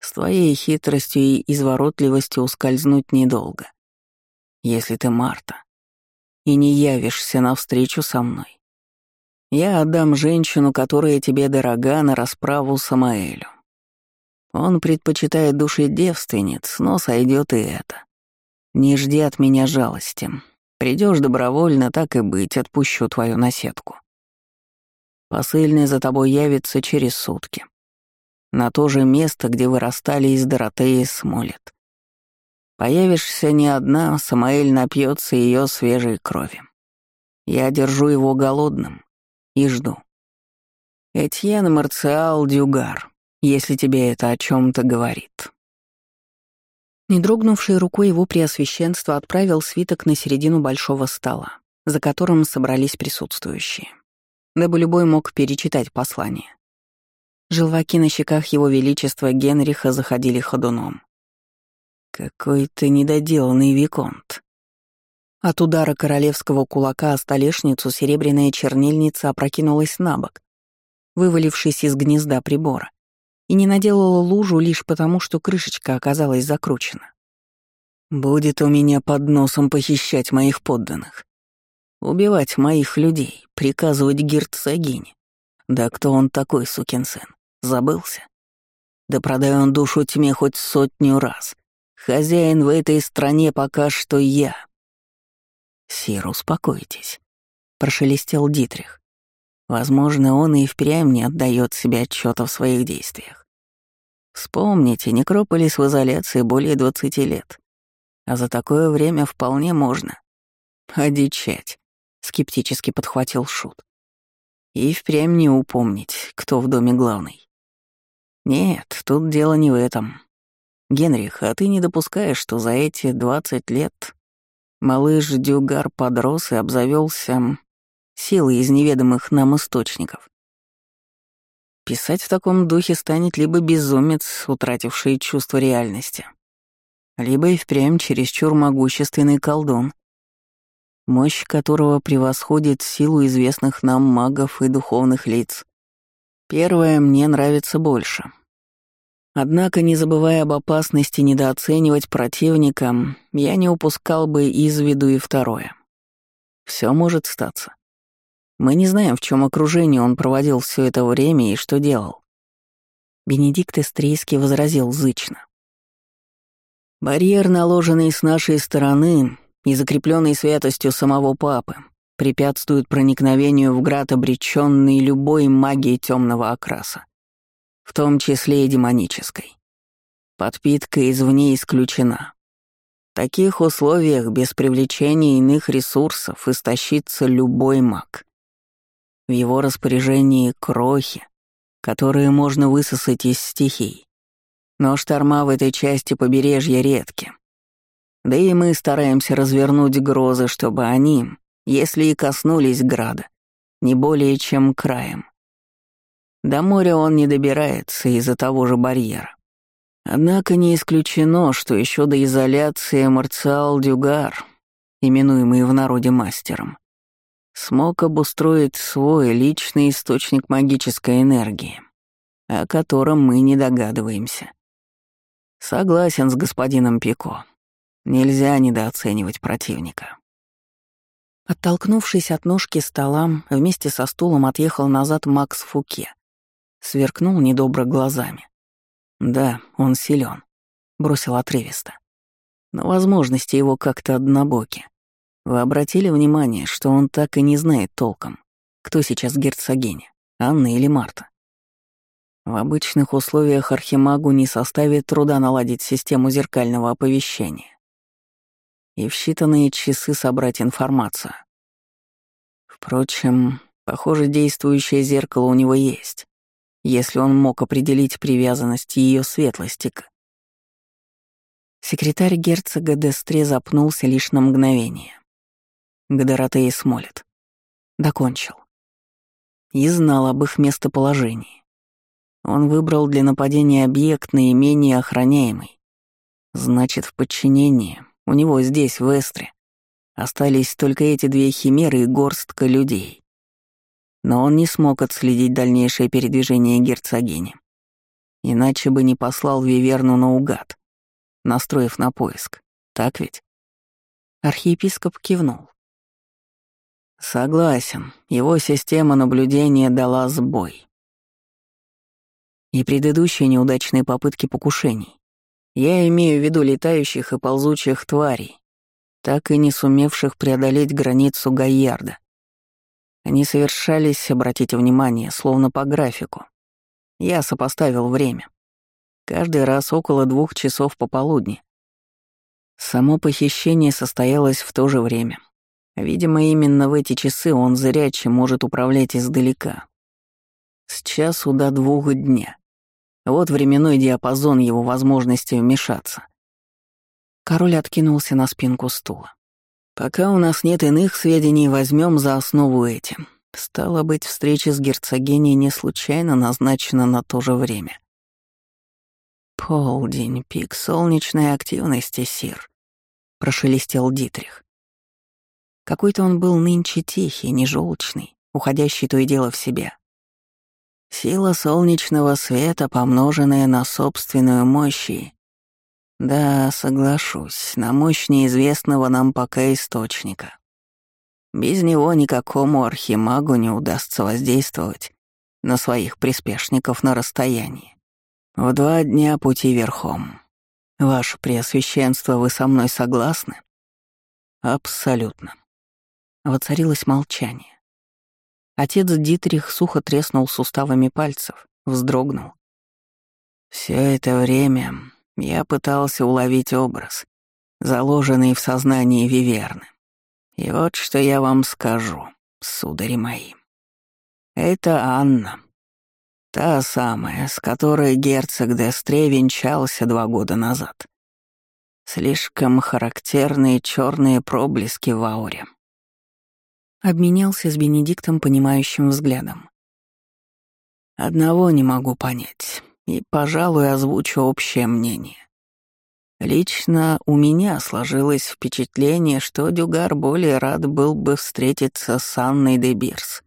с твоей хитростью и изворотливостью ускользнуть недолго. Если ты Марта и не явишься навстречу со мной, я отдам женщину, которая тебе дорога, на расправу Самаэлю. Он предпочитает души девственниц, но сойдет и это. Не жди от меня жалости. Придешь добровольно, так и быть, отпущу твою наседку. Посыльный за тобой явится через сутки. На то же место, где вы расстались с Доротеей Смолет. Появишься не одна, Самаэль напьется ее свежей крови. Я держу его голодным и жду. Этьен Марциал Дюгар, если тебе это о чем то говорит. Не дрогнувшей рукой его преосвященство отправил свиток на середину большого стола, за которым собрались присутствующие, дабы любой мог перечитать послание. Желваки на щеках его величества Генриха заходили ходуном. «Какой ты недоделанный виконт!» От удара королевского кулака о столешницу серебряная чернильница опрокинулась на бок, вывалившись из гнезда прибора и не наделала лужу лишь потому, что крышечка оказалась закручена. «Будет у меня под носом похищать моих подданных, убивать моих людей, приказывать герцогине. Да кто он такой, сукин сын? Забылся? Да продай он душу тьме хоть сотню раз. Хозяин в этой стране пока что я». «Сир, успокойтесь», — прошелестел Дитрих. Возможно, он и впрямь не отдает себе отчета в своих действиях. Вспомните, Некрополис в изоляции более 20 лет. А за такое время вполне можно. Одичать, скептически подхватил Шут. И впрямь не упомнить, кто в доме главный. Нет, тут дело не в этом. Генрих, а ты не допускаешь, что за эти 20 лет малыш Дюгар подрос и обзавелся силы из неведомых нам источников. Писать в таком духе станет либо безумец, утративший чувство реальности, либо и впрямь чересчур могущественный колдун, мощь которого превосходит силу известных нам магов и духовных лиц. Первое мне нравится больше. Однако, не забывая об опасности недооценивать противника, я не упускал бы из виду и второе. Все может статься. Мы не знаем, в чем окружении он проводил все это время и что делал. Бенедикт Эстрейский возразил зычно. Барьер, наложенный с нашей стороны и закрепленный святостью самого папы, препятствует проникновению в град, обреченный любой магией темного окраса, в том числе и демонической. Подпитка извне исключена. В таких условиях без привлечения иных ресурсов истощится любой маг. В его распоряжении крохи, которые можно высосать из стихий. Но шторма в этой части побережья редки. Да и мы стараемся развернуть грозы, чтобы они, если и коснулись града, не более чем краем. До моря он не добирается из-за того же барьера. Однако не исключено, что еще до изоляции Марциал Дюгар, именуемый в народе мастером, смог обустроить свой личный источник магической энергии, о котором мы не догадываемся. Согласен с господином Пико. Нельзя недооценивать противника. Оттолкнувшись от ножки стола, вместе со стулом отъехал назад Макс Фуке. Сверкнул недобро глазами. «Да, он силен, бросил отрывисто. Но возможности его как-то однобоки. Вы обратили внимание, что он так и не знает толком, кто сейчас герцогиня, Анна или Марта? В обычных условиях Архимагу не составит труда наладить систему зеркального оповещения и в считанные часы собрать информацию. Впрочем, похоже, действующее зеркало у него есть, если он мог определить привязанность ее светлости к... Секретарь герцога Дестре запнулся лишь на мгновение. К Доротее Смолет. Докончил. И знал об их местоположении. Он выбрал для нападения объект наименее охраняемый. Значит, в подчинении у него здесь, в Эстре, остались только эти две химеры и горстка людей. Но он не смог отследить дальнейшее передвижение герцогини. Иначе бы не послал Виверну наугад, настроив на поиск. Так ведь? Архиепископ кивнул. Согласен, его система наблюдения дала сбой. И предыдущие неудачные попытки покушений я имею в виду летающих и ползучих тварей, так и не сумевших преодолеть границу Гайярда. Они совершались, обратите внимание, словно по графику. Я сопоставил время. Каждый раз около двух часов пополудни. Само похищение состоялось в то же время. Видимо, именно в эти часы он зрячий может управлять издалека. С часу до двух дня. Вот временной диапазон его возможности вмешаться. Король откинулся на спинку стула. «Пока у нас нет иных сведений, возьмем за основу эти. Стало быть, встреча с герцогиней не случайно назначена на то же время». «Полдень, пик солнечной активности, Сир», — прошелестел Дитрих. Какой-то он был нынче тихий, не желчный, уходящий то и дело в себя. Сила солнечного света, помноженная на собственную мощь Да, соглашусь, на мощь неизвестного нам пока источника. Без него никакому архимагу не удастся воздействовать на своих приспешников на расстоянии. В два дня пути верхом. Ваше Преосвященство, вы со мной согласны? Абсолютно. Воцарилось молчание. Отец Дитрих сухо треснул суставами пальцев, вздрогнул. Все это время я пытался уловить образ, заложенный в сознании Виверны. И вот что я вам скажу, судари мои. Это Анна. Та самая, с которой герцог Дестре венчался два года назад. Слишком характерные черные проблески в ауре. Обменялся с Бенедиктом понимающим взглядом. «Одного не могу понять, и, пожалуй, озвучу общее мнение. Лично у меня сложилось впечатление, что Дюгар более рад был бы встретиться с Анной де Бирс.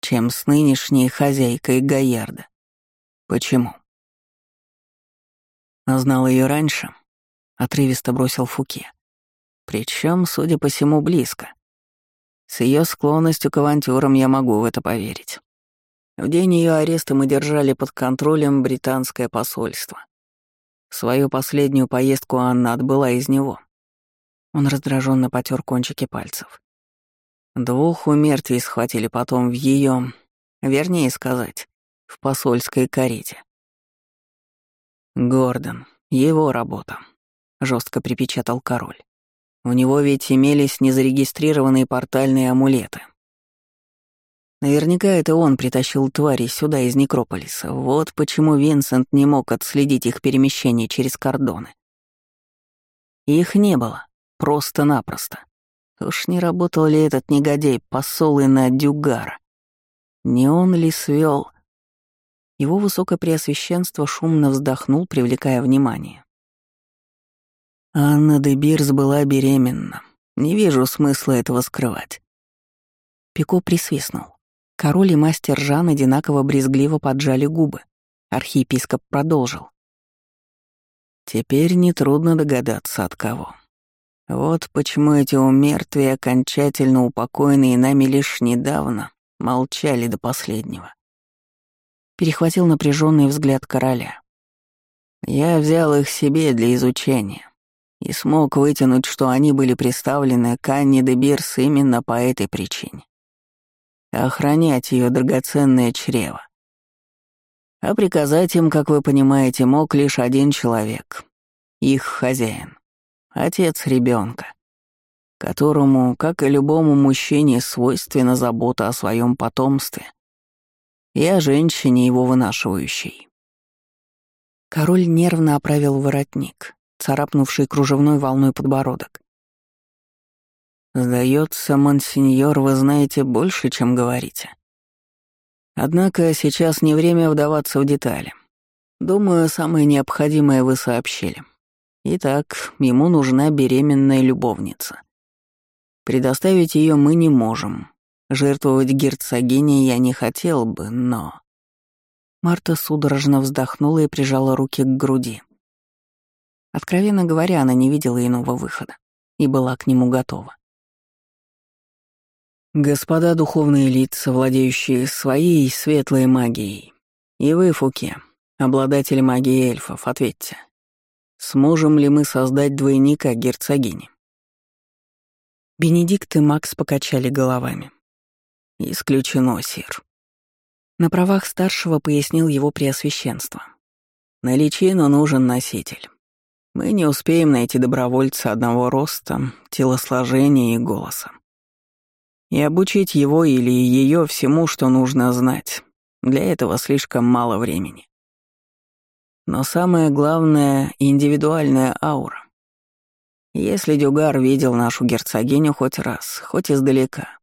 чем с нынешней хозяйкой Гаярда. Почему? Знал ее раньше, отрывисто бросил Фуке. Причем, судя по всему, близко. С ее склонностью к авантюрам я могу в это поверить. В день ее ареста мы держали под контролем британское посольство. Свою последнюю поездку Анна отбыла из него. Он раздраженно потер кончики пальцев. Двух у схватили потом в ее, вернее сказать, в посольской карете. Гордон, его работа, жестко припечатал король. У него ведь имелись незарегистрированные портальные амулеты. Наверняка это он притащил твари сюда из Некрополиса. Вот почему Винсент не мог отследить их перемещение через кордоны. Их не было. Просто-напросто. Уж не работал ли этот негодяй посолы на Дюгара? Не он ли свел? Его высокопреосвященство шумно вздохнул, привлекая внимание. Анна де Бирс была беременна. Не вижу смысла этого скрывать. Пико присвистнул. Король и мастер Жан одинаково брезгливо поджали губы. Архиепископ продолжил. Теперь нетрудно догадаться, от кого. Вот почему эти умертвия, окончательно упокоенные нами лишь недавно, молчали до последнего. Перехватил напряженный взгляд короля. Я взял их себе для изучения и смог вытянуть, что они были представлены к де Бирс именно по этой причине охранять ее драгоценное чрево. А приказать им, как вы понимаете, мог лишь один человек — их хозяин, отец ребенка, которому, как и любому мужчине, свойственна забота о своем потомстве и о женщине его вынашивающей. Король нервно оправил воротник, царапнувший кружевной волной подбородок. Сдается, монсеньор, вы знаете больше, чем говорите. Однако сейчас не время вдаваться в детали. Думаю, самое необходимое вы сообщили. Итак, ему нужна беременная любовница. Предоставить ее мы не можем. Жертвовать герцогиней я не хотел бы, но... Марта судорожно вздохнула и прижала руки к груди. Откровенно говоря, она не видела иного выхода и была к нему готова. Господа духовные лица, владеющие своей светлой магией, и вы, Фуке, обладатель магии эльфов, ответьте, сможем ли мы создать двойника герцогини? Бенедикт и Макс покачали головами. «Исключено, сир». На правах старшего пояснил его преосвященство. На личину нужен носитель. Мы не успеем найти добровольца одного роста, телосложения и голоса и обучить его или ее всему, что нужно знать. Для этого слишком мало времени. Но самое главное — индивидуальная аура. Если Дюгар видел нашу герцогиню хоть раз, хоть издалека,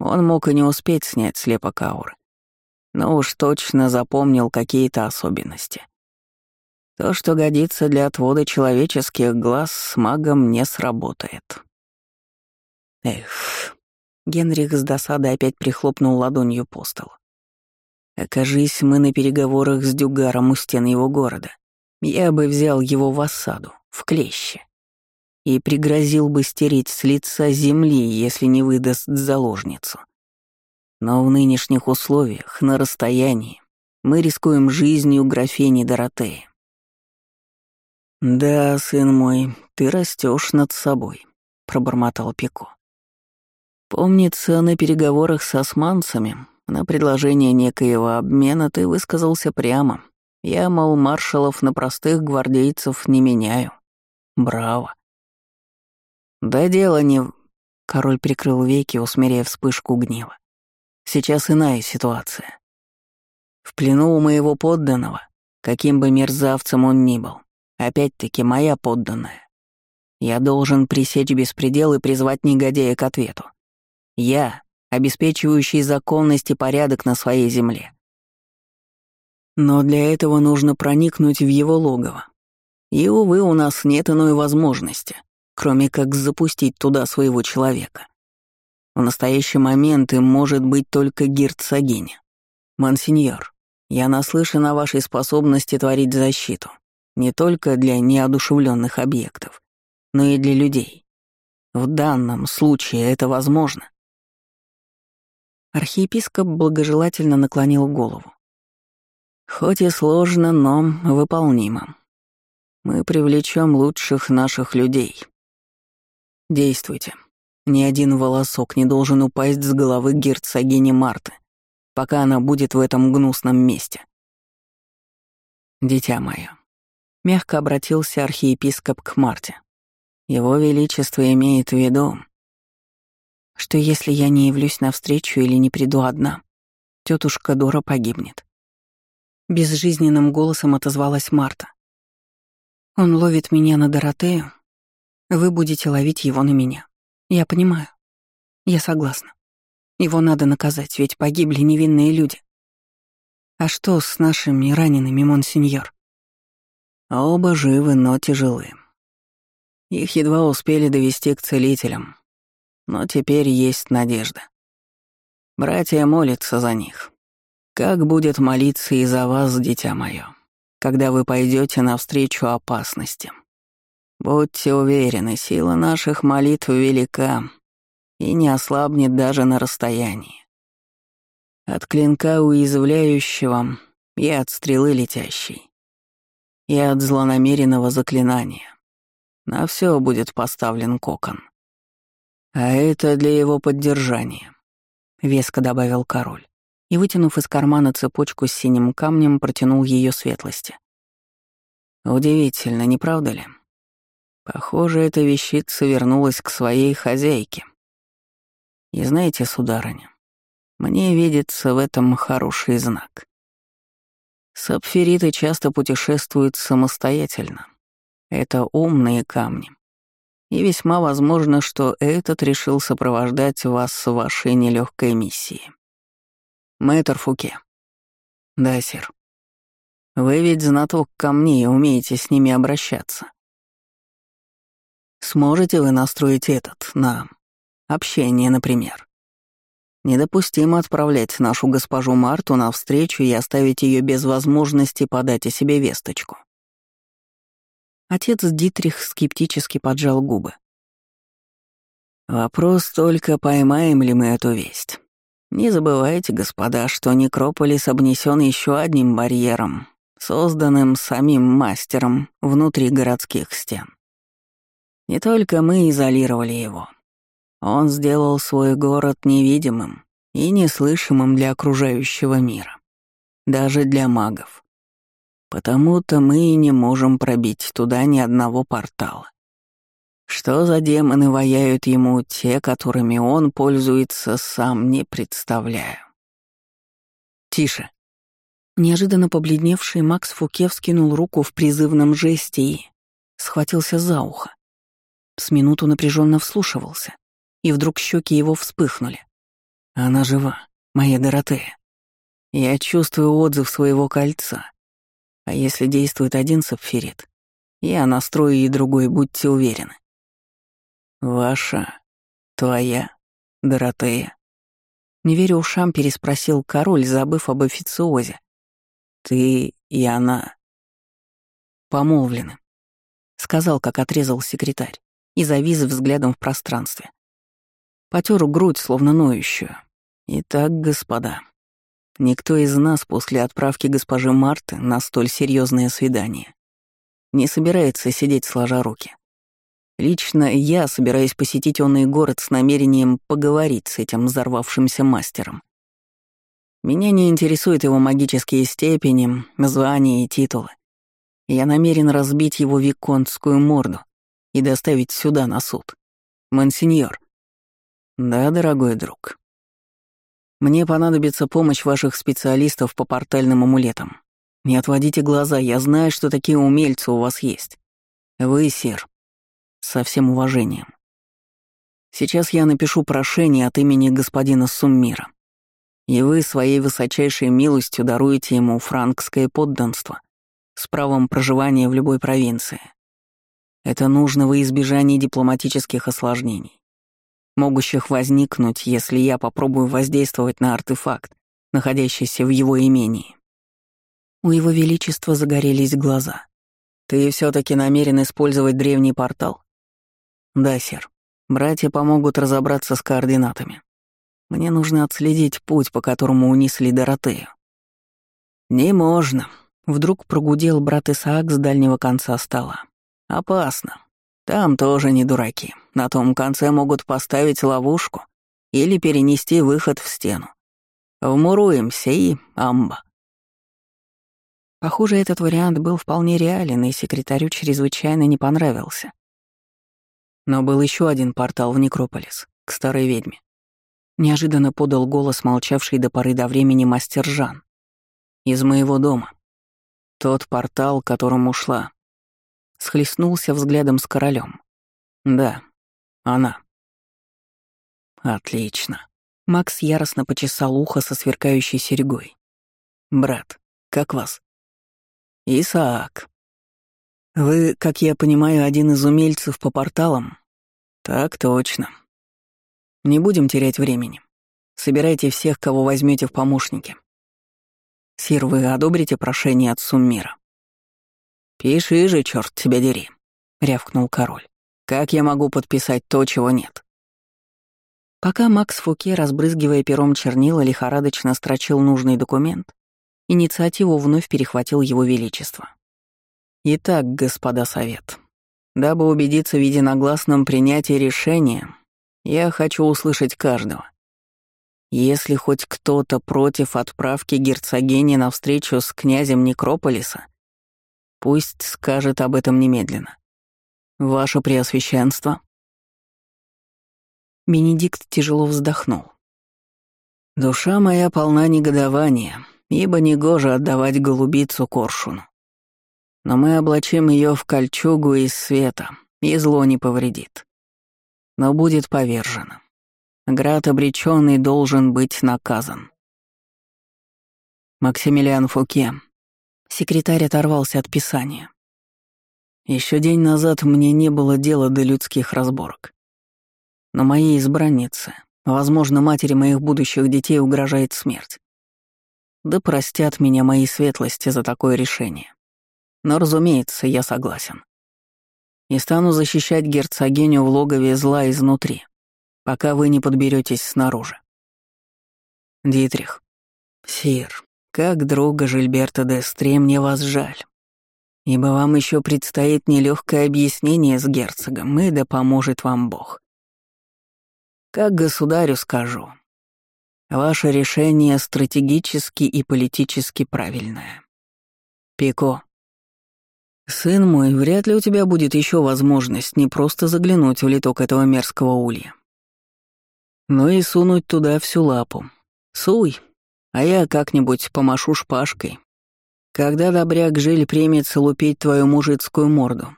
он мог и не успеть снять слепок ауры, но уж точно запомнил какие-то особенности. То, что годится для отвода человеческих глаз, с магом не сработает. Эх, Генрих с досадой опять прихлопнул ладонью по столу. «Окажись мы на переговорах с Дюгаром у стен его города, я бы взял его в осаду, в клещи, и пригрозил бы стереть с лица земли, если не выдаст заложницу. Но в нынешних условиях, на расстоянии, мы рискуем жизнью графини Доротеи. «Да, сын мой, ты растешь над собой», — пробормотал Пико. Помнится, на переговорах с османцами на предложение некоего обмена ты высказался прямо. Я, мол, маршалов на простых гвардейцев не меняю. Браво. Да дело не... Король прикрыл веки, усмиряя вспышку гнева. Сейчас иная ситуация. В плену у моего подданного, каким бы мерзавцем он ни был, опять-таки моя подданная. Я должен пресечь беспредел и призвать негодяя к ответу. Я, обеспечивающий законность и порядок на своей земле. Но для этого нужно проникнуть в его логово. И, увы, у нас нет иной возможности, кроме как запустить туда своего человека. В настоящий момент им может быть только герцогиня. Монсеньор, я наслышан о вашей способности творить защиту, не только для неодушевленных объектов, но и для людей. В данном случае это возможно. Архиепископ благожелательно наклонил голову. Хоть и сложно, но выполнимо. Мы привлечем лучших наших людей. Действуйте. Ни один волосок не должен упасть с головы герцогини Марты, пока она будет в этом гнусном месте. Дитя мое, мягко обратился архиепископ к Марте. Его Величество имеет в виду, что если я не явлюсь навстречу или не приду одна, тетушка Дора погибнет. Безжизненным голосом отозвалась Марта. Он ловит меня на Доротею, вы будете ловить его на меня. Я понимаю. Я согласна. Его надо наказать, ведь погибли невинные люди. А что с нашими ранеными, монсеньор? Оба живы, но тяжелы. Их едва успели довести к целителям, но теперь есть надежда. Братья молятся за них. Как будет молиться и за вас, дитя мое, когда вы пойдете навстречу опасности? Будьте уверены, сила наших молитв велика и не ослабнет даже на расстоянии. От клинка уязвляющего и от стрелы летящей, и от злонамеренного заклинания. На все будет поставлен кокон. А это для его поддержания, — веско добавил король и, вытянув из кармана цепочку с синим камнем, протянул ее светлости. Удивительно, не правда ли? Похоже, эта вещица вернулась к своей хозяйке. И знаете, сударыня, мне видится в этом хороший знак. Сапфириты часто путешествуют самостоятельно. Это умные камни. И весьма возможно, что этот решил сопровождать вас в вашей нелегкой миссии. Мэтр Фуке. Да, сир. Вы ведь знаток камней и умеете с ними обращаться. Сможете вы настроить этот на общение, например? Недопустимо отправлять нашу госпожу Марту на встречу и оставить ее без возможности подать о себе весточку. Отец Дитрих скептически поджал губы. Вопрос только, поймаем ли мы эту весть. Не забывайте, господа, что Некрополис обнесен еще одним барьером, созданным самим мастером внутри городских стен. Не только мы изолировали его. Он сделал свой город невидимым и неслышимым для окружающего мира, даже для магов. Потому-то мы и не можем пробить туда ни одного портала. Что за демоны ваяют ему те, которыми он пользуется, сам не представляю. Тише. Неожиданно побледневший Макс Фуке вскинул руку в призывном жесте и схватился за ухо. С минуту напряженно вслушивался, и вдруг щеки его вспыхнули. Она жива, моя Доротея. Я чувствую отзыв своего кольца. А если действует один сапфирит, я настрою и другой, будьте уверены. «Ваша? Твоя? Доротея?» Не веря ушам, переспросил король, забыв об официозе. «Ты и она?» «Помолвлены», — сказал, как отрезал секретарь, и завис взглядом в пространстве. Потер грудь, словно ноющую. «Итак, господа, никто из нас после отправки госпожи Марты на столь серьезное свидание не собирается сидеть сложа руки. Лично я собираюсь посетить онный город с намерением поговорить с этим взорвавшимся мастером. Меня не интересуют его магические степени, звания и титулы. Я намерен разбить его виконтскую морду и доставить сюда на суд. Монсеньор. Да, дорогой друг. Мне понадобится помощь ваших специалистов по портальным амулетам. Не отводите глаза, я знаю, что такие умельцы у вас есть. Вы, сир, со всем уважением. Сейчас я напишу прошение от имени господина Суммира, и вы своей высочайшей милостью даруете ему франкское подданство с правом проживания в любой провинции. Это нужно во избежание дипломатических осложнений. Могущих возникнуть, если я попробую воздействовать на артефакт, находящийся в его имении. У его величества загорелись глаза. «Ты все таки намерен использовать древний портал?» «Да, сэр. Братья помогут разобраться с координатами. Мне нужно отследить путь, по которому унесли Доротею». «Не можно», — вдруг прогудел брат Исаак с дальнего конца стола. «Опасно. Там тоже не дураки. На том конце могут поставить ловушку или перенести выход в стену. Вмуруемся и амба. Похоже, этот вариант был вполне реален, и секретарю чрезвычайно не понравился. Но был еще один портал в Некрополис, к старой ведьме. Неожиданно подал голос молчавший до поры до времени мастер Жан. Из моего дома. Тот портал, которым ушла. Схлестнулся взглядом с королем. Да, она. Отлично. Макс яростно почесал ухо со сверкающей серьгой. «Брат, как вас?» «Исаак. Вы, как я понимаю, один из умельцев по порталам?» «Так точно. Не будем терять времени. Собирайте всех, кого возьмете в помощники. Сир, вы одобрите прошение от Суммира?» «Пиши же, черт тебя дери», — рявкнул король. «Как я могу подписать то, чего нет?» Пока Макс Фуке, разбрызгивая пером чернила, лихорадочно строчил нужный документ, инициативу вновь перехватил его величество. «Итак, господа совет, дабы убедиться в единогласном принятии решения, я хочу услышать каждого. Если хоть кто-то против отправки герцогини на встречу с князем Некрополиса, пусть скажет об этом немедленно. Ваше Преосвященство». Бенедикт тяжело вздохнул. «Душа моя полна негодования, ибо негоже отдавать голубицу коршуну. Но мы облачим ее в кольчугу из света, и зло не повредит. Но будет повержено. Град обреченный должен быть наказан». Максимилиан Фуке. Секретарь оторвался от писания. Еще день назад мне не было дела до людских разборок. Но моей избраннице, возможно, матери моих будущих детей угрожает смерть. Да простят меня мои светлости за такое решение. Но, разумеется, я согласен. И стану защищать герцогиню в логове зла изнутри, пока вы не подберетесь снаружи. Дитрих. Сир, как друга Жильберта де Стре мне вас жаль. Ибо вам еще предстоит нелегкое объяснение с герцогом, и да поможет вам Бог. Как государю скажу, ваше решение стратегически и политически правильное. Пико. Сын мой, вряд ли у тебя будет еще возможность не просто заглянуть в литок этого мерзкого улья, но и сунуть туда всю лапу. Суй, а я как-нибудь помашу шпажкой, когда добряк Жиль примется лупить твою мужицкую морду.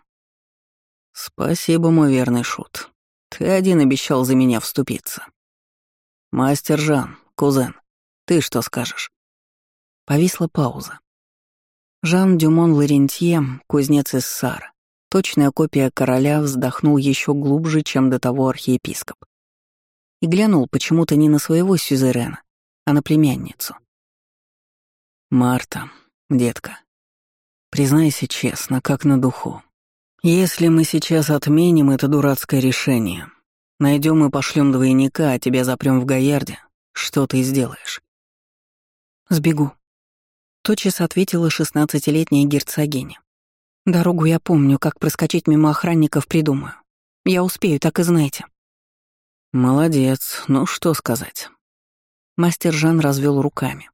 Спасибо, мой верный шут. Ты один обещал за меня вступиться. Мастер Жан, кузен, ты что скажешь? Повисла пауза. Жан Дюмон Ларентье, кузнец из Сара, точная копия короля, вздохнул еще глубже, чем до того архиепископ. И глянул почему-то не на своего сюзерена, а на племянницу. «Марта, детка, признайся честно, как на духу, если мы сейчас отменим это дурацкое решение, найдем и пошлем двойника, а тебя запрем в Гаярде, что ты сделаешь? Сбегу. Тотчас ответила шестнадцатилетняя герцогиня. Дорогу я помню, как проскочить мимо охранников придумаю. Я успею, так и знаете. Молодец, ну что сказать. Мастер Жан развел руками.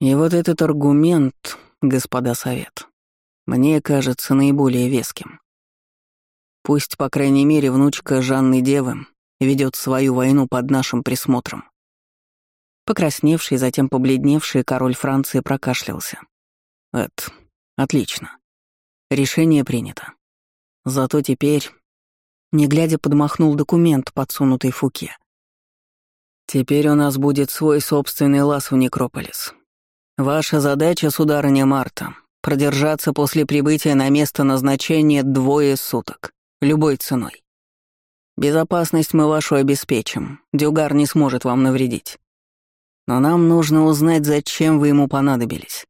И вот этот аргумент, господа совет, мне кажется наиболее веским. Пусть, по крайней мере, внучка Жанны Девы ведет свою войну под нашим присмотром. Покрасневший, затем побледневший король Франции прокашлялся. Это отлично. Решение принято. Зато теперь, не глядя, подмахнул документ, подсунутый Фуке. Теперь у нас будет свой собственный лаз в Некрополис. Ваша задача, сударыня Марта, продержаться после прибытия на место назначения двое суток, любой ценой. Безопасность мы вашу обеспечим, Дюгар не сможет вам навредить. Но нам нужно узнать, зачем вы ему понадобились.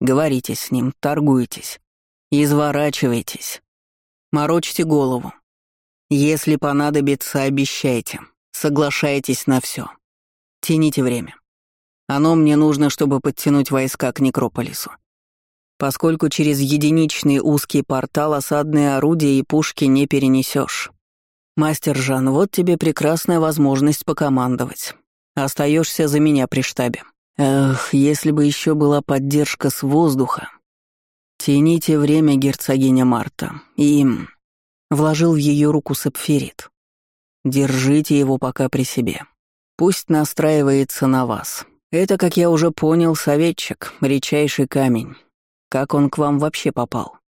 Говорите с ним, торгуйтесь, изворачивайтесь, морочьте голову. Если понадобится, обещайте, соглашайтесь на все. Тяните время. Оно мне нужно, чтобы подтянуть войска к Некрополису. Поскольку через единичный узкий портал осадные орудия и пушки не перенесешь. Мастер Жан, вот тебе прекрасная возможность покомандовать. Остаешься за меня при штабе. Эх, если бы еще была поддержка с воздуха. Тяните время, герцогиня Марта, и... Вложил в ее руку сапфирит. Держите его пока при себе. Пусть настраивается на вас. Это, как я уже понял, советчик, редчайший камень. Как он к вам вообще попал?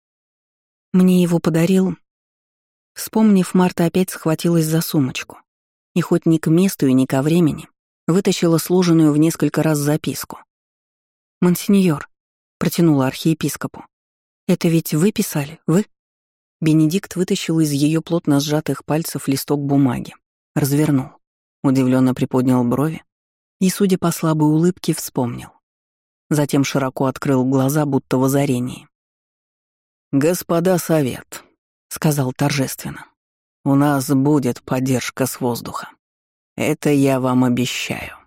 Мне его подарил... Вспомнив, Марта опять схватилась за сумочку. И хоть ни к месту и ни ко времени, вытащила сложенную в несколько раз записку. «Монсеньор», — протянула архиепископу, — «это ведь вы писали, вы?» Бенедикт вытащил из ее плотно сжатых пальцев листок бумаги, развернул, удивленно приподнял брови и, судя по слабой улыбке, вспомнил. Затем широко открыл глаза, будто в озарении. «Господа совет», — сказал торжественно, — «у нас будет поддержка с воздуха. Это я вам обещаю».